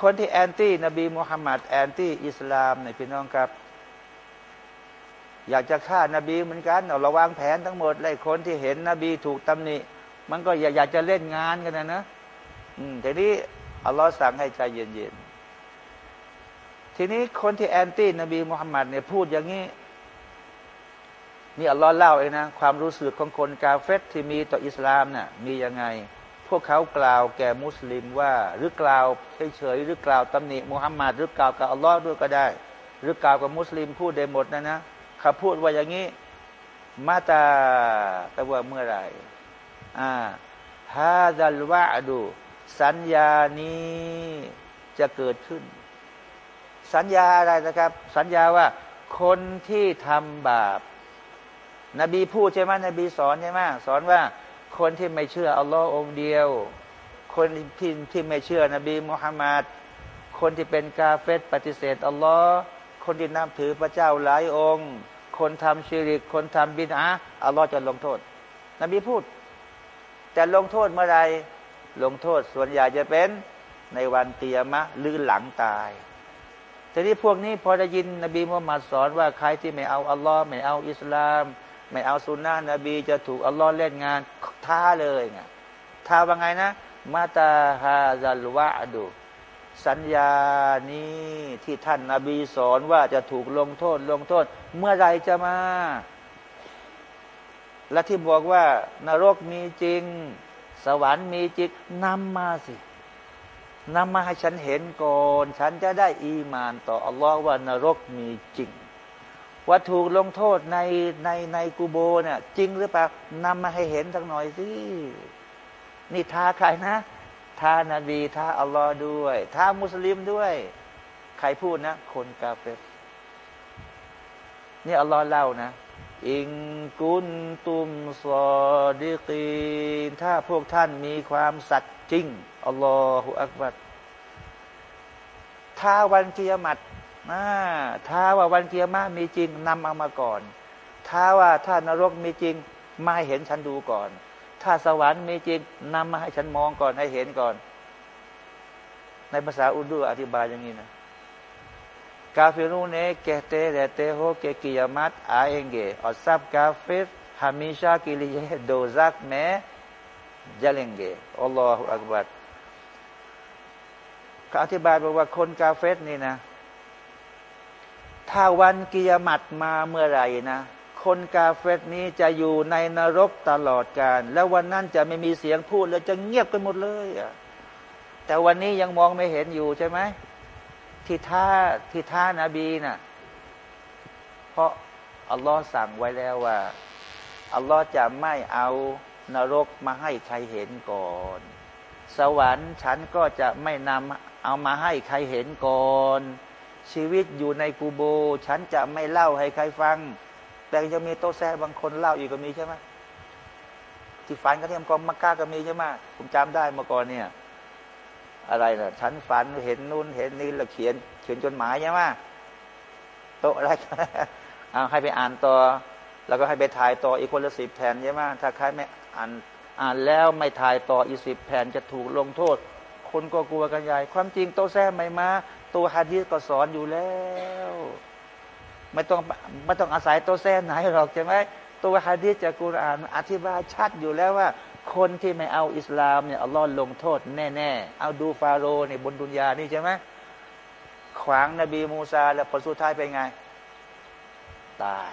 คนที่แอนตี้นบีมุฮัมมัดแอนตี้อิสลามในพี่น้องครับ อยากจะฆ่านาบีเหมือนกันเราวางแผนทั้งหมดเลยคนที่เห็นนบีถูกตำหนิมันก็อยากจะเล่นงานกันนะนะอืมทีนี้อัลลอฮ์สั่งให้ใจเย็นๆ ทีนี้คนที่แอนตี้นบีมุฮัมมัดเนี่ยพูดอย่างนี้นี่อัลลอฮ์เล่าเองนะความรู้สึกของคนกาเฟตที่มีต่ออิสลามน่ะมียังไง พวกเขากล่าวแก่มุสลิมว่า หรือกล่าวเฉยๆหรือกล่าวตำหนิมุฮัมมัดหรือกล่าวกับอัลลอฮ์ด้วยก็ได้ หรือกล่าวกับมุสลิมพูดได้หมดนะนะเขาพูดว่าอย่างนี้ มาตาแต่ว่าเมื่อไรอ่าฮาดัลวะดู สัญญานี้จะเกิดขึ้น สัญญาอะไรนะครับ สัญญาว่าคนที่ทำบาป นบีพูดใช่ไหมนบีสอนใช่ไหมสอนว่าคนที่ไม่เชื่ออัลลอฮ์องเดียว คนที่ที่ไม่เชื่อนบีมุฮัมมัดคนที่เป็นกาเฟตปฏิเสธอัลลอฮ์คนที่นับถือพระเจ้าหลายองค์ คนทำชีริก คนทำบิดาอัลลอฮ์จะลงโทษ นบีพูด แต่ลงโทษเมื่อไรลงโทษส่วนใหญ่จะเป็นในวันเตียมะหรือหลังตาย ทีนี้พวกนี้พอได้ยินนบีมุฮัมมัดสอนว่าใครที่ไม่เอาอัลลอฮ์ไม่เอาอิสลาม ไม่เอาสุนนะนบีจะถูกอัลลอฮ์เล่นงานท้าเลยไงท้าว่าไงนะมาตาฮาซัลวะดูสัญญานี้ที่ท่านนาบีสอนว่าจะถูกลงโทษลงโทษ เมื่อไรจะมา และที่บอกว่านรกมีจริง สวรรค์มีจริงนำมาสิ นำมาให้ฉันเห็นก่อนฉันจะได้อีมานต่ออัลลอฮ์ว่านรกมีจริง ว่าถูกลงโทษในในในกูโบเนี่ยจริงหรือเปล่านำมาให้เห็นสักหน่อยสินี่ท้าใครนะท้านาบีท้าอัลลอฮ์ด้วยท้ามุสลิมด้วย ใครพูดนะ คนกาเฟรนี่อัลลอฮ์เล่านะ อิงกุนตุมซอดิกีนถ้าพวกท่านมีความสัตย์จริง อัลลอฮฺอักบัดถ้าวันเกียรตินะถ้าว่าวันเกียรติมีจริงนำเอามาก่อน ถ้าว่าถ้านรกมีจริงมาให้เห็นฉันดูก่อน ถ้าสวรรค์มีจริงนำมาให้ฉันมองก่อนให้เห็นก่อน ในภาษาอุรดูอธิบายอย่างนี้นะکافروں نے کہتے رہتے ہو کہ قیامت آئے گی سب کافر ہمیشہ کے لیے دوزخ میں جائیں گے الله أكبر เขาอธิบายบอกว่าคนกาเฟรนี่นะ ถ้าวันกิยามัดมาเมื่อไหร่นะคนกาเฟสนี้จะอยู่ในนรกตลอดกาลแล้ววันนั้นจะไม่มีเสียงพูด แล้วจะเงียบกันหมดเลยอะแต่วันนี้ยังมองไม่เห็นอยู่ใช่ไหมที่ท่าที่ท่านาบีนะ่ะ เพราะอัลลอฮ์สั่งไว้แล้วว่าอัลลอฮ์จะไม่เอานรกมาให้ใครเห็นก่อน สวรรค์ฉันก็จะไม่นำ เอามาให้ใครเห็นก่อน ชีวิตอยู่ในกูโบ ฉันจะไม่เล่าให้ใครฟัง แต่จะมีโตแซ่บางคนเล่าอีกก็มีใช่ไหมที่ฝันกันที่มังมักกะก็มีใช่ไหมผมจำได้เมื่อก่อนเนี่ย อะไรนะฉันฝันเห็นนู่นเห็นนี่แล้วเขียน เขียนจดหมายใช่ไหมโตอะไรเอาให้ไปอ่านต่อ แล้วก็ให้ไปถ่ายต่ออีกคนละสิบแผ่นใช่ไหมถ้าใครไม่อ่านอ่านแล้วไม่ถ่ายต่ออีกสิบแผ่นจะถูกลงโทษ คนก็กลัวกันใหญ่ ความจริงโตแซ่ไม่มาตัวฮะดีษก็สอนอยู่แล้ว ไม่ต้องไม่ต้องอาศัยโตแซ่ไหนหรอกใช่ไหมตัวฮะดีษจากกุรอานอธิบายชัดอยู่แล้วว่า คนที่ไม่เอาอิสลามเนี่ยอัลลอฮ์ลงโทษแน่ๆเอาดูฟาโรห์เนี่ยบนดุนยานี่ใช่ไหมขวางนบีมูซา แล้วผลสุดท้ายเป็นไง ตาย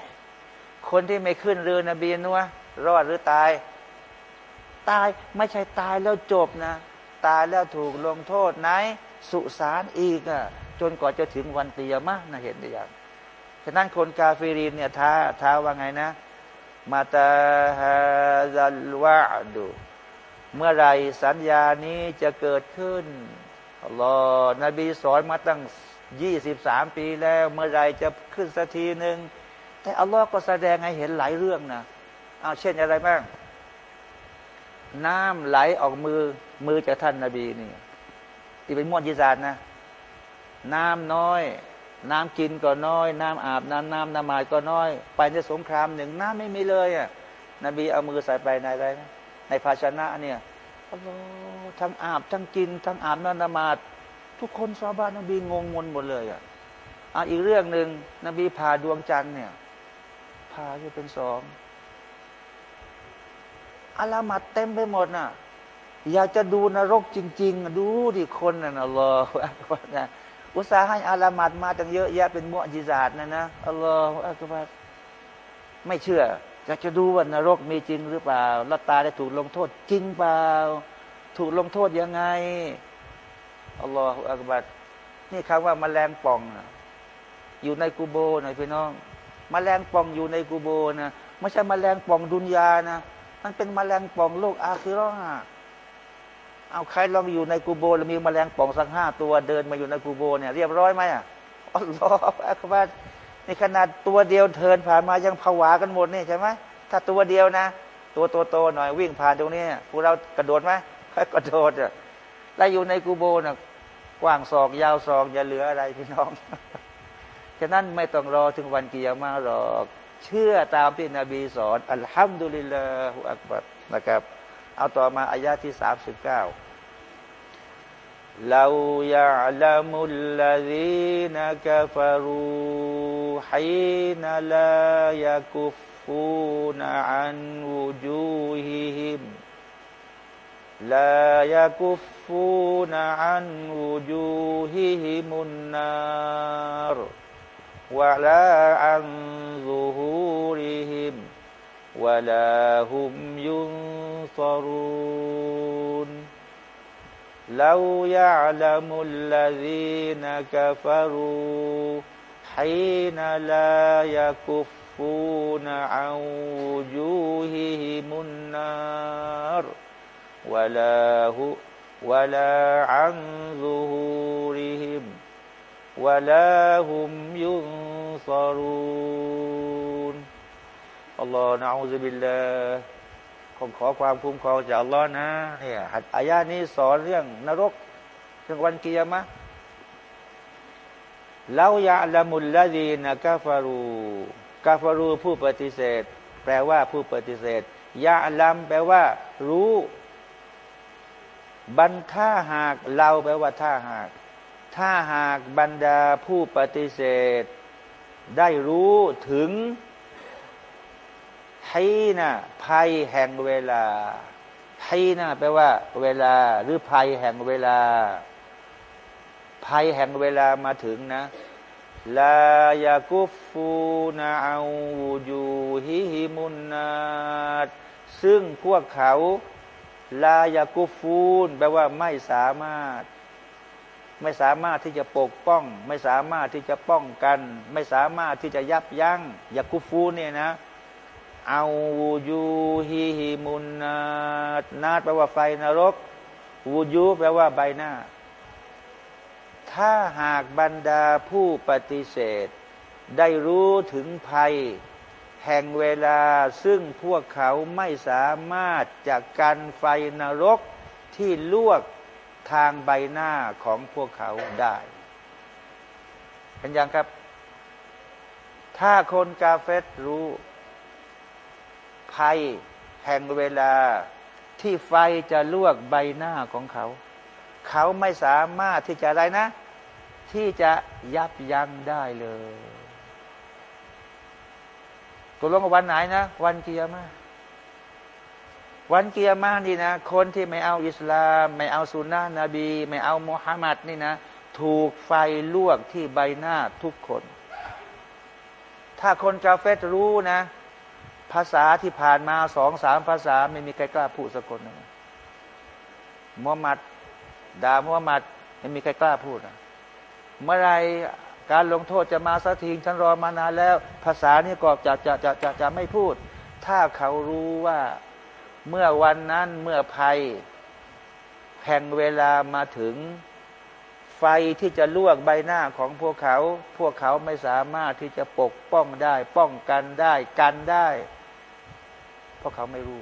คนที่ไม่ขึ้นเรือนบีนัวรอดหรือตาย ตายไม่ใช่ตายแล้วจบนะ ตายแล้วถูกลงโทษไหนสุสานอีกอะจนกว่าจะถึงวันเตียมะนะเห็นหรือยังฉะนั้นคนกาเฟรีนเนี่ยท้าท้าว่าไงนะ มาตาฮาซัลวาดูเมื่อไรสัญญานี้จะเกิดขึ้นอัลลอฮ์นบีสอนมาตั้งยี่สิบสามปีแล้ว เมื่อไรจะขึ้นสักทีหนึ่งแต่อัลลอฮ์ก็แสดงให้เห็นหลายเรื่องนะเอาเช่นอะไรบ้างน้ำไหลออกมือ มือจากท่านนาบีนี่ที่เป็นม้วนยิซานนะ น้ำน้อย น้ำกินก็น้อย น้ำอาบน้ำน้ำนมาดก็น้อย ไปในสงครามหนึ่งน้ำไม่มีเลยอะนบีเอามือใส่ไปในอะไรนะในภาชนะเนี่ยอัลลอฮ์ทั้งอาบทั้งกิน ทั้งอาบน้ำนมาดทุกคนชาวบ้านนบีงงงนหมดเลยอะอะอีกเรื่องหนึ่งนบีพาดวงจันทร์เนี่ยพาอยู่เป็นสองอาลามัดเต็มไปหมดน่ะ อยากจะดูนรกจริง ๆ ดูดิคนน่ะอัลลอฮฺอักบารนะอุตสาห์ให้อาลามัดมาตั้งเยอะแยะเป็นมุอจิซาดนะนะอัลลอฮฺอักบารไม่เชื่อ อยากจะดูว่านรกมีจริงหรือเปล่าละตาได้ถูกลงโทษจริงเปล่า ถูกลงโทษยังไงอัลลอฮฺอักบารนี่คำว่ามาแมลงป่องอยู่ในกูโบหน่อยพี่น้องมแมลงป่องอยู่ในกูโบนะไม่ใช่มแมลงป่องดุนยานะ มันเป็นมแมลงป่องโลกอาคิรอ เอาใครลองอยู่ในกูโบแล้วมีมแมลงป่องสักห้าตัวเดินมาอยู่ในกูโบเนี่ยเรียบร้อยไหมอะอัลลอฮฺอักบารนี่ขนาดตัวเดียวเทินผ่านมายังผวากันหมดนี่ใช่ไหมถ้าตัวเดียวนะ ตัวโตๆหน่อยวิ่งผ่านตรงนี้พวกเรากระโดดไหมกระโดดอะแล้วอยู่ในกูโบนะกว้างศอกยาวศอกอย่าเหลืออะไรพี่น้องฉะนั้นไม่ต้องรอถึงวันกิยามาหรอก เชื่อตามที่นบีสอนอัลฮัมดุลิลลาฮุอักบัรนะครับ เอาต่อมาอายาที่สามสิบเก้า لو يعلم الذين كفروا حين لا يكفون عن وجوههم لا يكفون عن وجوههم النار ولا عن ظهورهم ولا هم ينصرون. لو يعلم الذين كفروا حين لا يكفون عن وجوههم النار ولا هو ولا عن ظهورهم ولا هم ينصرون. الله نعوذ بالله ขอขอความคุ้มครองจากอัลลอฮ์นะเนี่ยอายานี้สอนเรื่องนรกเรื่องวันเกียรมะเล่ายาละมุลละดีนะกาฟารูกาฟารูผู้ปฏิเสธ แปลว่าผู้ปฏิเสธยาลัมแปลว่า รู้บรรท่าหากเราแปลว่าถ้าหากถ้าหากบรรดาผู้ปฏิเสธ ได้รู้ถึง ให้นะภัยแห่งเวลาภัยนะแปลว่า เวลา หรือภัยแห่งเวลา ภัยแห่งเวลามาถึงนะลายากุฟูนาอูยูฮิฮิมุนนาซึ่งพวกเขา ลายากุฟูนแปลว่าไม่สามารถ ไม่สามารถที่จะปกป้อง ไม่สามารถที่จะป้องกัน ไม่สามารถที่จะยับยั้งยากุฟูเนี่ยนะ เอาวูยูฮีฮิมุนนานาแปลว่าไฟนรกวูยูแปลว่าใบหน้า ถ้าหากบรรดาผู้ปฏิเสธ ได้รู้ถึงภัย แห่งเวลาซึ่งพวกเขาไม่สามารถจะกันไฟนรกที่ลวกทางใบหน้าของพวกเขาได้เป็นอย่างครับ ถ้าคนกาเฟตรู้ ภัยแห่งเวลาที่ไฟจะลวกใบหน้าของเขา เขาไม่สามารถที่จะอะไรนะ ที่จะยับยั้งได้เลยตัวลงวันไหนนะ วันเกียร์มาวันเกียร์มานี่นะ คนที่ไม่เอาอิสลาม ไม่เอาสุนนะนบี ไม่เอามุฮัมมัดนี่นะ ถูกไฟลวกที่ใบหน้าทุกคน ถ้าคนกาเฟตรู้นะ ภาษาที่ผ่านมาสองสามภาษาไม่มีใครกล้าพูดสักคนนะมุฮัมมัดด่ามุฮัมมัดไม่มีใครกล้าพูดนะเมื่อไรการลงโทษจะมาสักทีฉันรอมานานแล้ว ภาษานี่ก็จะจะจะจะจะไม่พูด ถ้าเขารู้ว่าเมื่อวันนั้นเมื่อภัยแห่งเวลามาถึงไฟที่จะลวกใบหน้าของพวกเขา พวกเขาไม่สามารถที่จะปกป้องได้ ป้องกันได้ กันได้ เพราะเขาไม่รู้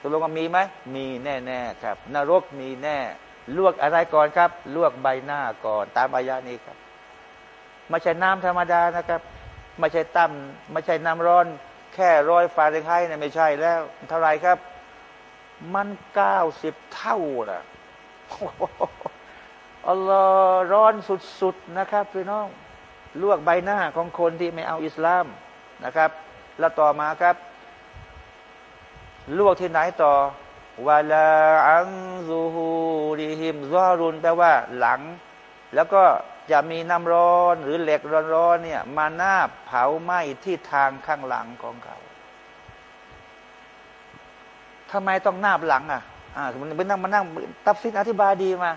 ตกลงว่ามีไหมมีแน่ๆครับ นรกมีแน่ ลวกอะไรก่อนครับ ลวกใบหน้าก่อน ตามอายานี้ครับไม่ใช่น้ำธรรมดานะครับไม่ใช่ตั้มไม่ใช่น้ำร้อน แค่ร้อยฟาเรนไฮต์เนี่ยไม่ใช่แล้ว เท่าไรครับ มันเก้าสิบเท่าน่ะอัลลอฮ์ร้อนสุดๆนะครับพี่น้องลวกใบหน้าของคนที่ไม่เอาอิสลามนะครับ แล้วต่อมาครับ ลวกที่ไหนต่อวาลาอังซูฮูริฮิมซอรุนแปลว่าหลัง แล้วก็จะมีน้ำร้อนหรือเหล็กร้อนๆเนี่ย มาหน้าเผาไหม้ที่ทางข้างหลังของเขาทำไมต้องหน้าหลังอะอ่ามันเป็นนั่งมานั่งตับซินอธิบายดีมา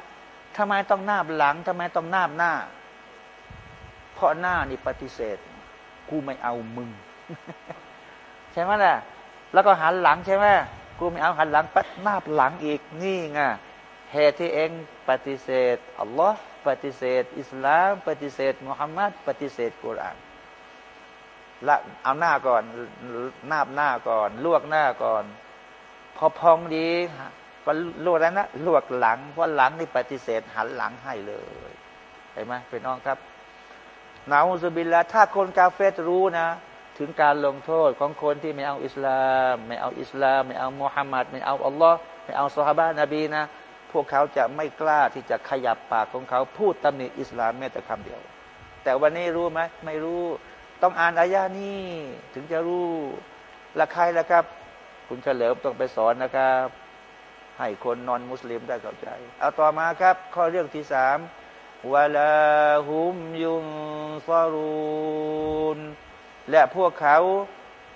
ทำไมต้องหน้าหลังทำไมต้องหน้าหน้า เพราะหน้านี่ปฏิเสธ กูไม่เอามึง ใช่ไหมล่ะ แล้วก็หันหลังใช่ไหมกูไม่เอาหันหลังปัดหน้าหลังอีกนี่ไงเหตุที่เองปฏิเสธอัลลอฮ์ปฏิเสธ อิสลาม ปฏิเสธมุฮัมมัดปฏิเสธกุรอานละเอาหน้าก่อนนาบหน้าก่อน ลวกหน้าก่อน พอพองดีก็ลวกแล้วนะลวกหลังเพราะหลังนี่ปฏิเสธหันหลังให้เลยเห็นไหมเป็นน้องครับนาอุซบิลละถ้าคนกาเฟตรู้นะ ถึงการลงโทษของคนที่ไม่เอาอิสลาม ไม่เอาอิสลาม ไม่เอามุฮัมมัดไม่เอาอัลลอฮ์ไม่เอาสฮาบะนบีนะ พวกเขาจะไม่กล้าที่จะขยับปากของเขาพูดตำหนิอิสลามแม้แต่คำเดียว แต่วันนี้รู้ไหมไม่รู้ ต้องอ่านอายานี้ถึงจะรู้ละใครละครับ คุณเฉลิมต้องไปสอนนะครับให้คนนอนมุสลิมได้เข้าใจ เอาต่อมาครับ ข้อเรื่องที่สามวลาหุมยุงฟารูน และพวกเขา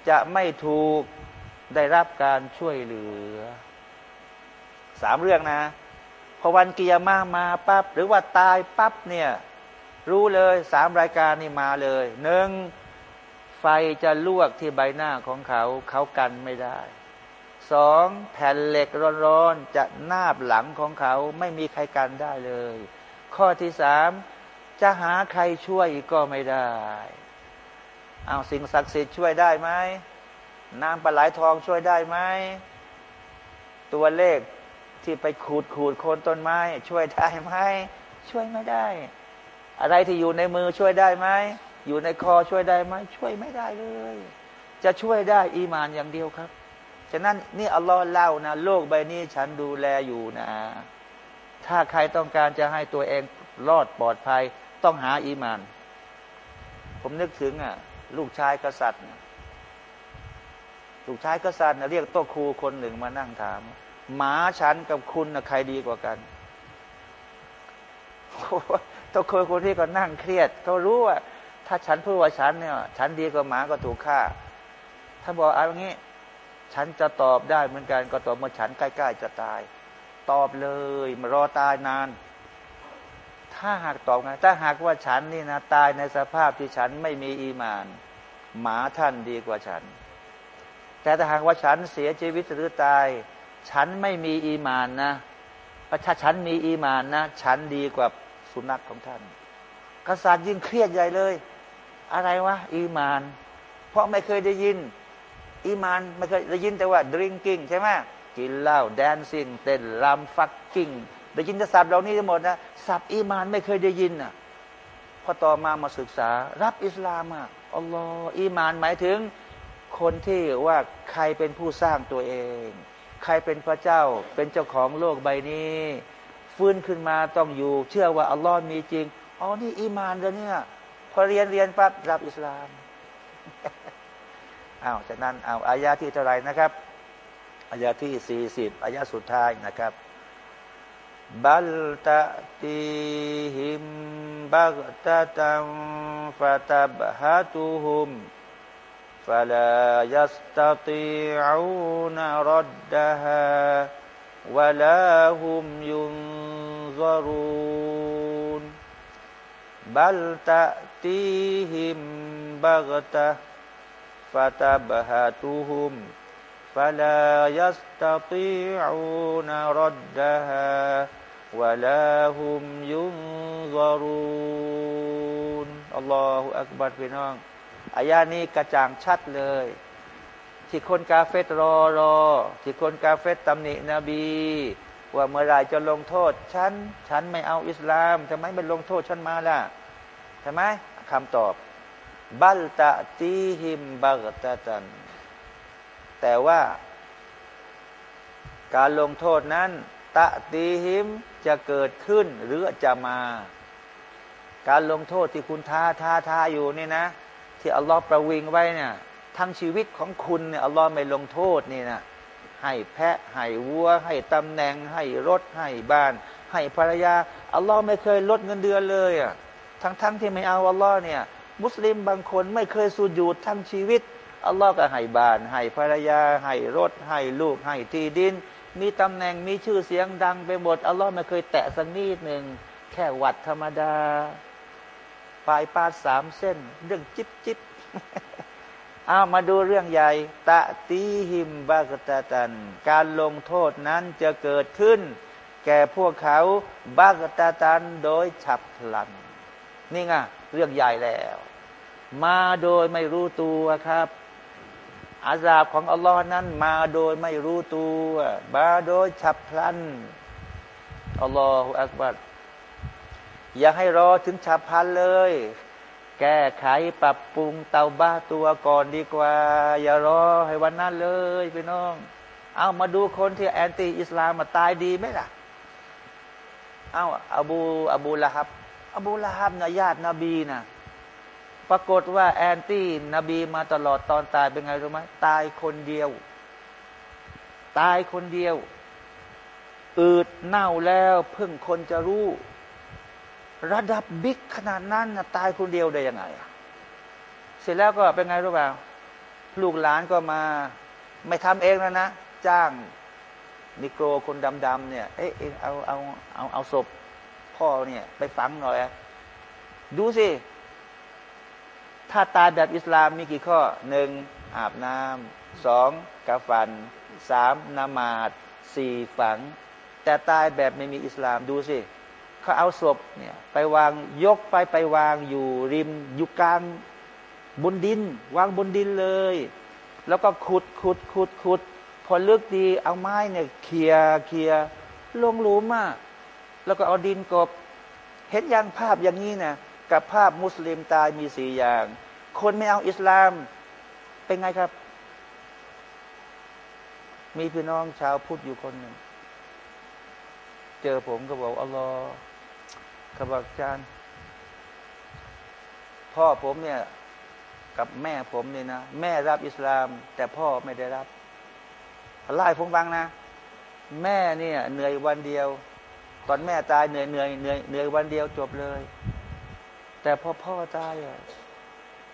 จะไม่ถูกได้รับการช่วยเหลือสามเรื่องนะ พอวันกิยามามาปั๊บหรือว่าตายปั๊บเนี่ย รู้เลยสามรายการนี่มาเลยหนึ่งไฟจะลวกที่ใบหน้าของเขา เขากันไม่ได้สองแผ่นเหล็กร้อนๆ จะนาบหลังของเขาไม่มีใครกันได้เลย ข้อที่สามจะหาใครช่วยก็ไม่ได้ เอาสิ่งศักดิ์สิทธิ์ช่วยได้ไหมน้ำปลาไหลทองช่วยได้ไหมตัวเลขที่ไปขูดขูดโคนต้นไม้ ช่วยได้ไหมช่วยไม่ได้ อะไรที่อยู่ในมือช่วยได้ไหมอยู่ในคอช่วยได้ไหมช่วยไม่ได้เลย จะช่วยได้อีมานอย่างเดียวครับฉะนั้นนี่อัลลอฮ์เล่านะโลกใบนี้ฉันดูแลอยู่นะ ถ้าใครต้องการจะให้ตัวเองรอดปลอดภัย ต้องหาอีมาน ผมนึกถึงอะ ลูกชายกษัตริย์ ลูกชายกษัตริย์เรียกโต๊ะครูคนหนึ่งมานั่งถาม หมาฉันกับคุณนะใครดีกว่ากันโตัวคนคนที่ก็นั่งเครียดเขารู้ว่า ถ้าฉันพูดว่าฉันเนี่ย ฉันดีกว่าหมาก็ถูกฆ่า ถ้าบอกเอาอย่างนี้ ฉันจะตอบได้เหมือนกันก็ตอบเมื่อฉันใกล้ๆจะตาย ตอบเลยมารอตายนาน ถ้าหากตอบไงถ้าหากว่าฉันนี่นะตายในสภาพที่ฉันไม่มีอีมาน หมาท่านดีกว่าฉัน แต่ถ้าหากว่าฉันเสียชีวิตหรือตาย ฉันไม่มีอีมานนะถ้าฉันมีอีมานนะ ฉันดีกว่าสุนัขของท่าน กษัตริย์ยิ่งเครียดใหญ่เลย อะไรวะอีมาน เพราะไม่เคยได้ยิน อีมานไม่เคยได้ยินแต่ว่า drinking ใช่ไหมกินเหล้า dancing เต้นรำ fucking ได้ยินศัพท์เหล่านี้ทั้งหมดนะศัพท์อีมานไม่เคยได้ยินอะพอต่อมามาศึกษา รับอิสลามอะอัลลอฮ์อีมานหมายถึงคนที่ว่าใครเป็นผู้สร้างตัวเอง ใครเป็นพระเจ้าเป็นเจ้าของโลกใบนี้ ฟื้นขึ้นมาต้องอยู่ เชื่อว่าอัลลอฮ์มีจริงอ๋อนี่อีมานแล้วเนี่ยพอเรียนเรียนปั๊บรับอิสลามอ้าวจากนั้นเอาอายาที่เท่าไรนะครับอายาที่สี่สิบอายาสุดท้ายนะครับ บัลตะตีหิมบักตะตังฟะตับฮะตุฮุม فلا يستطيعون ردها ولا هم ينظرون بل تأتيهم بغتة فتبهتهم فلا يستطيعون ردها ولا هم ينظرون อัลลอฮฺอักบัดพี่น้องอายานี้กระจ่างชัดเลย ที่คนกาเฟตรอรอ ที่คนกาเฟตตำหนินบี ว่าเมื่อไรจะลงโทษ ฉัน ฉันไม่เอาอิสลามทำไมไม่ลงโทษฉันมาล่ะใช่ไหมคำตอบ บัลตะตีหิมบักตะตัน แต่ว่าการลงโทษนั้น ตะตีหิมจะเกิดขึ้นหรือจะมา การลงโทษที่คุณท้าท้าท้าอยู่นี่นะ ที่อัลลอฮ์ประวิงไว้เนี่ยทั้งชีวิตของคุณเนี่ยอัลลอฮ์ไม่ลงโทษนี่นะให้แพะให้วัว ให้ตำแหน่ง ให้รถ ให้บ้าน ให้ภรรยา อัลลอฮ์ไม่เคยลดเงินเดือนเลยอะทั้งๆทที่ไม่เอาอัลลอฮ์เนี่ย มุสลิมบางคนไม่เคยสูญยูดทั้งชีวิต อัลลอฮ์ก็ให้บ้านให้ภรรยาให้รถให้ลูกให้ที่ดิน มีตำแหน่งมีชื่อเสียงดังไปหมดอัลลอฮ์ไม่เคยแตะสักนิดหนึ่งแค่วัดธรรมดาปลายปาสามเส้น เรื่องจิบจิบเอามาดูเรื่องใหญ่ ตะตีหิมบากตะตัน การลงโทษนั้นจะเกิดขึ้น แก่พวกเขาบากตะตันโดยฉับพลัน นี่ไงเรื่องใหญ่แล้ว มาโดยไม่รู้ตัวครับ อาซาบของอัลลอฮ์นั้น มาโดยไม่รู้ตัวมาโดยฉับพลันอัลลอฮฺอักบัดอย่าให้รอถึงฉับพลันเลย แก้ไขปรับปรุงเตาบ้าตัวก่อนดีกว่า อย่ารอให้วันนั้นเลยพี่น้อง เอามาดูคนที่แอนตี้อิสลามมาตายดีไหมล่ะ เอาอบูอบูละฮับ อบูละฮับนะญาตินบีนะ ปรากฏว่าแอนตี้นบีมาตลอดตอนตายเป็นไงรู้ไหมตายคนเดียว ตายคนเดียว อืดเน่าแล้วเพิ่งคนจะรู้ ระดับบิ๊กขนาดนั้นนะตายคนเดียวได้ยังไงเสร็จแล้วก็เป็นไงรู้เปล่าลูกหลานก็มา ไม่ทำเองแล้วนะ จ้างนิโกรคนดำๆเนี่ย เอ๊ะเอาเอาเอาเอาศพพ่อเนี่ย ไปฝังหน่อย ดูสิ ถ้าตายแบบอิสลามมีกี่ข้อหนึ่งอาบน้ำสองกาฟันสามนามาดสี่ฝัง แต่ตายแบบไม่มีอิสลามดูสิเขาเอาศพเนี่ยไปวางยกไปไปวางอยู่ริมอยู่กลางบนดิน วางบนดินเลย แล้วก็ขุดขุดขุดขุดพอลึกดีเอาไม้เนี่ยเคลียเคลียลงหลุมอะแล้วก็เอาดินกบ เห็นยังภาพอย่างนี้นะ กับภาพมุสลิมตายมีสี่อย่าง คนไม่เอาอิสลามเป็นไงครับ มีพี่น้องชาวพุทธอยู่คนหนึ่ง เจอผมก็บอกอัลลอฮ์ขบักจานพ่อผมเนี่ยกับแม่ผมเนี่ยนะแม่รับอิสลาม แต่พ่อไม่ได้รับไล่ผมฟังนะ แม่เนี่ยเหนื่อยวันเดียว ตอนแม่ตายเหนื่อยเหนื่อยเหนื่อยเหนื่อยวันเดียวจบเลย แต่พอพ่อตายอะ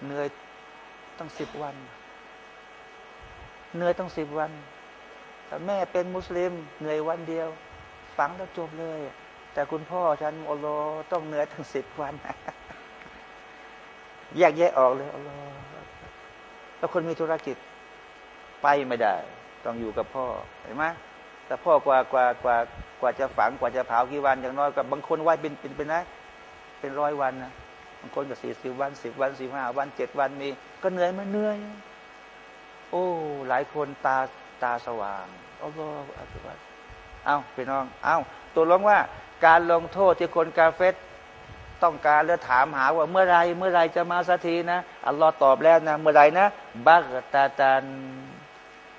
เหนื่อยตั้งสิบวันเหนื่อยตั้งสิบวัน แต่แม่เป็นมุสลิมเหนื่อยวันเดียว ฝังแล้วจบเลย แต่คุณพ่อฉันอัลลอฮ์ต้องเหนื่อยทั้งสิบวันแยกแยะออกเลยอัลลอฮ์แล้วคนมีธุรกิจไปไม่ได้ ต้องอยู่กับพ่อเห็นไหมแต่พ่อกว่ากว่ากว่ากว่าจะฝังกว่าจะเผากี่วันอย่างน้อยกับบางคนไหวเป็นเป็นเป็นนะ เป็นร้อยวันนะางคนก็สี่สิบวันสิบวันสิบห้าวันเจ็ดวันมี ก็เหนื่อยมาเหนื่อย โอ้ หลายคนตาตาสว่างอัลลอฮฺอัลลอฮฺเอาพี่น้อง เอาตัวลงว่า การลงโทษที่คนกาเฟตต้องการแล้วถามหาว่าเมื่อไรเมื่อไรจะมาสักทีนะอัลลอฮ์ตอบแล้วนะเมื่อไรนะบักตาตัน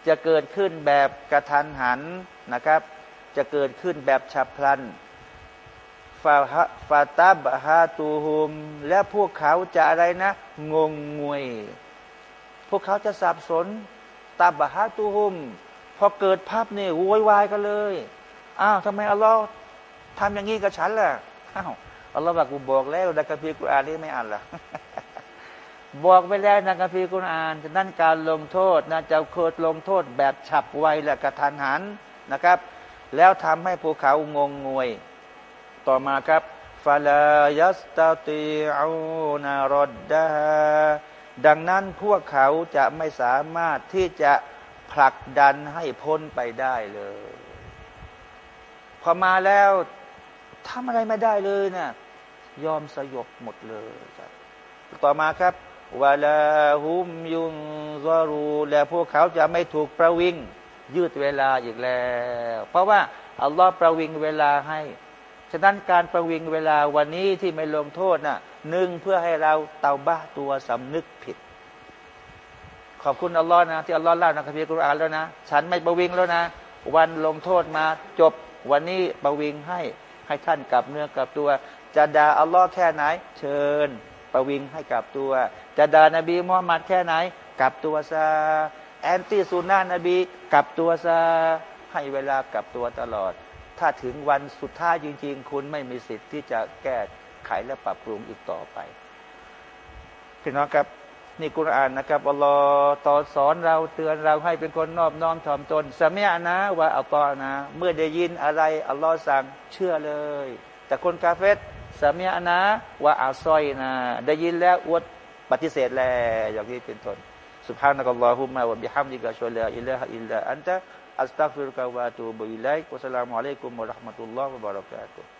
จะเกิดขึ้นแบบกระทันหันนะครับ จะเกิดขึ้นแบบฉับพลัน ฟาฟาตับฮาตูฮุม และพวกเขาจะอะไรนะ งงงวย พวกเขาจะสับสนตับฮาตูฮุม พอเกิดภาพนี่โวยวายกันเลย อ้าวทำไมอัลลอฮ์ทำอย่างนี้กับฉันล่ะ อ้าวอัลลอฮ์บอกกูบอกแล้วในคัมภีร์กุรอานนี่ไม่อ่านล่ะบอกไปแล้วในคัมภีร์กุรอานนั่นการลงโทษนะจะเกิดลงโทษแบบฉับไวและกระทันหันนะครับ แล้วทำให้ภูเขางงงวย ต่อมาครับฟาลายัสตาติอูนารดดาดังนั้นพวกเขาจะไม่สามารถที่จะผลักดันให้พ้นไปได้เลย พอมาแล้วทำอะไรไม่ได้เลยนะ่ะยอมสยบหมดเลยครับ ต่อมาครับวาลาฮุมยุนซารูและพวกเขาจะไม่ถูกประวิงยืดเวลาอีกแล้ว เพราะว่าอัลลอฮ์ประวิงเวลาให้ ฉะนั้นการประวิงเวลาวันนี้ที่ไม่ลงโทษนะ่ะหนึ่งเพื่อให้เราเตาบ้าตัวสำนึกผิด ขอบคุณอัลลอฮ์นะที่อัลลอฮ์เล่าในคัมภีร์กุรอานแล้วนะ ฉันไม่ประวิงแล้วนะ วันลงโทษมาจบวันนี้ประวิงให้ให้ท่านกลับเนื้อกลับตัว จะด่าอัลลอฮ์แค่ไหน เชิญ ประวิงให้กลับตัว จะด่านบีมุฮัมมัดแค่ไหน กลับตัวซาแอนตี้ซูน่านนบี กลับตัวซาให้เวลากลับตัวตลอด ถ้าถึงวันสุดท้ายจริง ๆ คุณไม่มีสิทธิ์ที่จะแก้ไขและปรับปรุงอีกต่อไปพี่น้องครับนี่กุรอานนะครับอัลลอฮ์ตอนสอนเราเตือนเราให้เป็นคนนอบน้อมถ่อมตนสมียนะว่าอัลลอฮ์นะ เมื่อได้ยินอะไรอัลลอฮ์สั่งเชื่อเลย แต่คนกาเฟตสมียนะว่าอาซอยนะได้ยินแล้วอวดปฏิเสธแล้วอย่างนี้เป็นต้น سبحانك اللهم وبحمدك أشهد أن لا إله إلا أنت Astaghfirullahaladzim. Wassalamualaikum warahmatullahi wabarakatuh.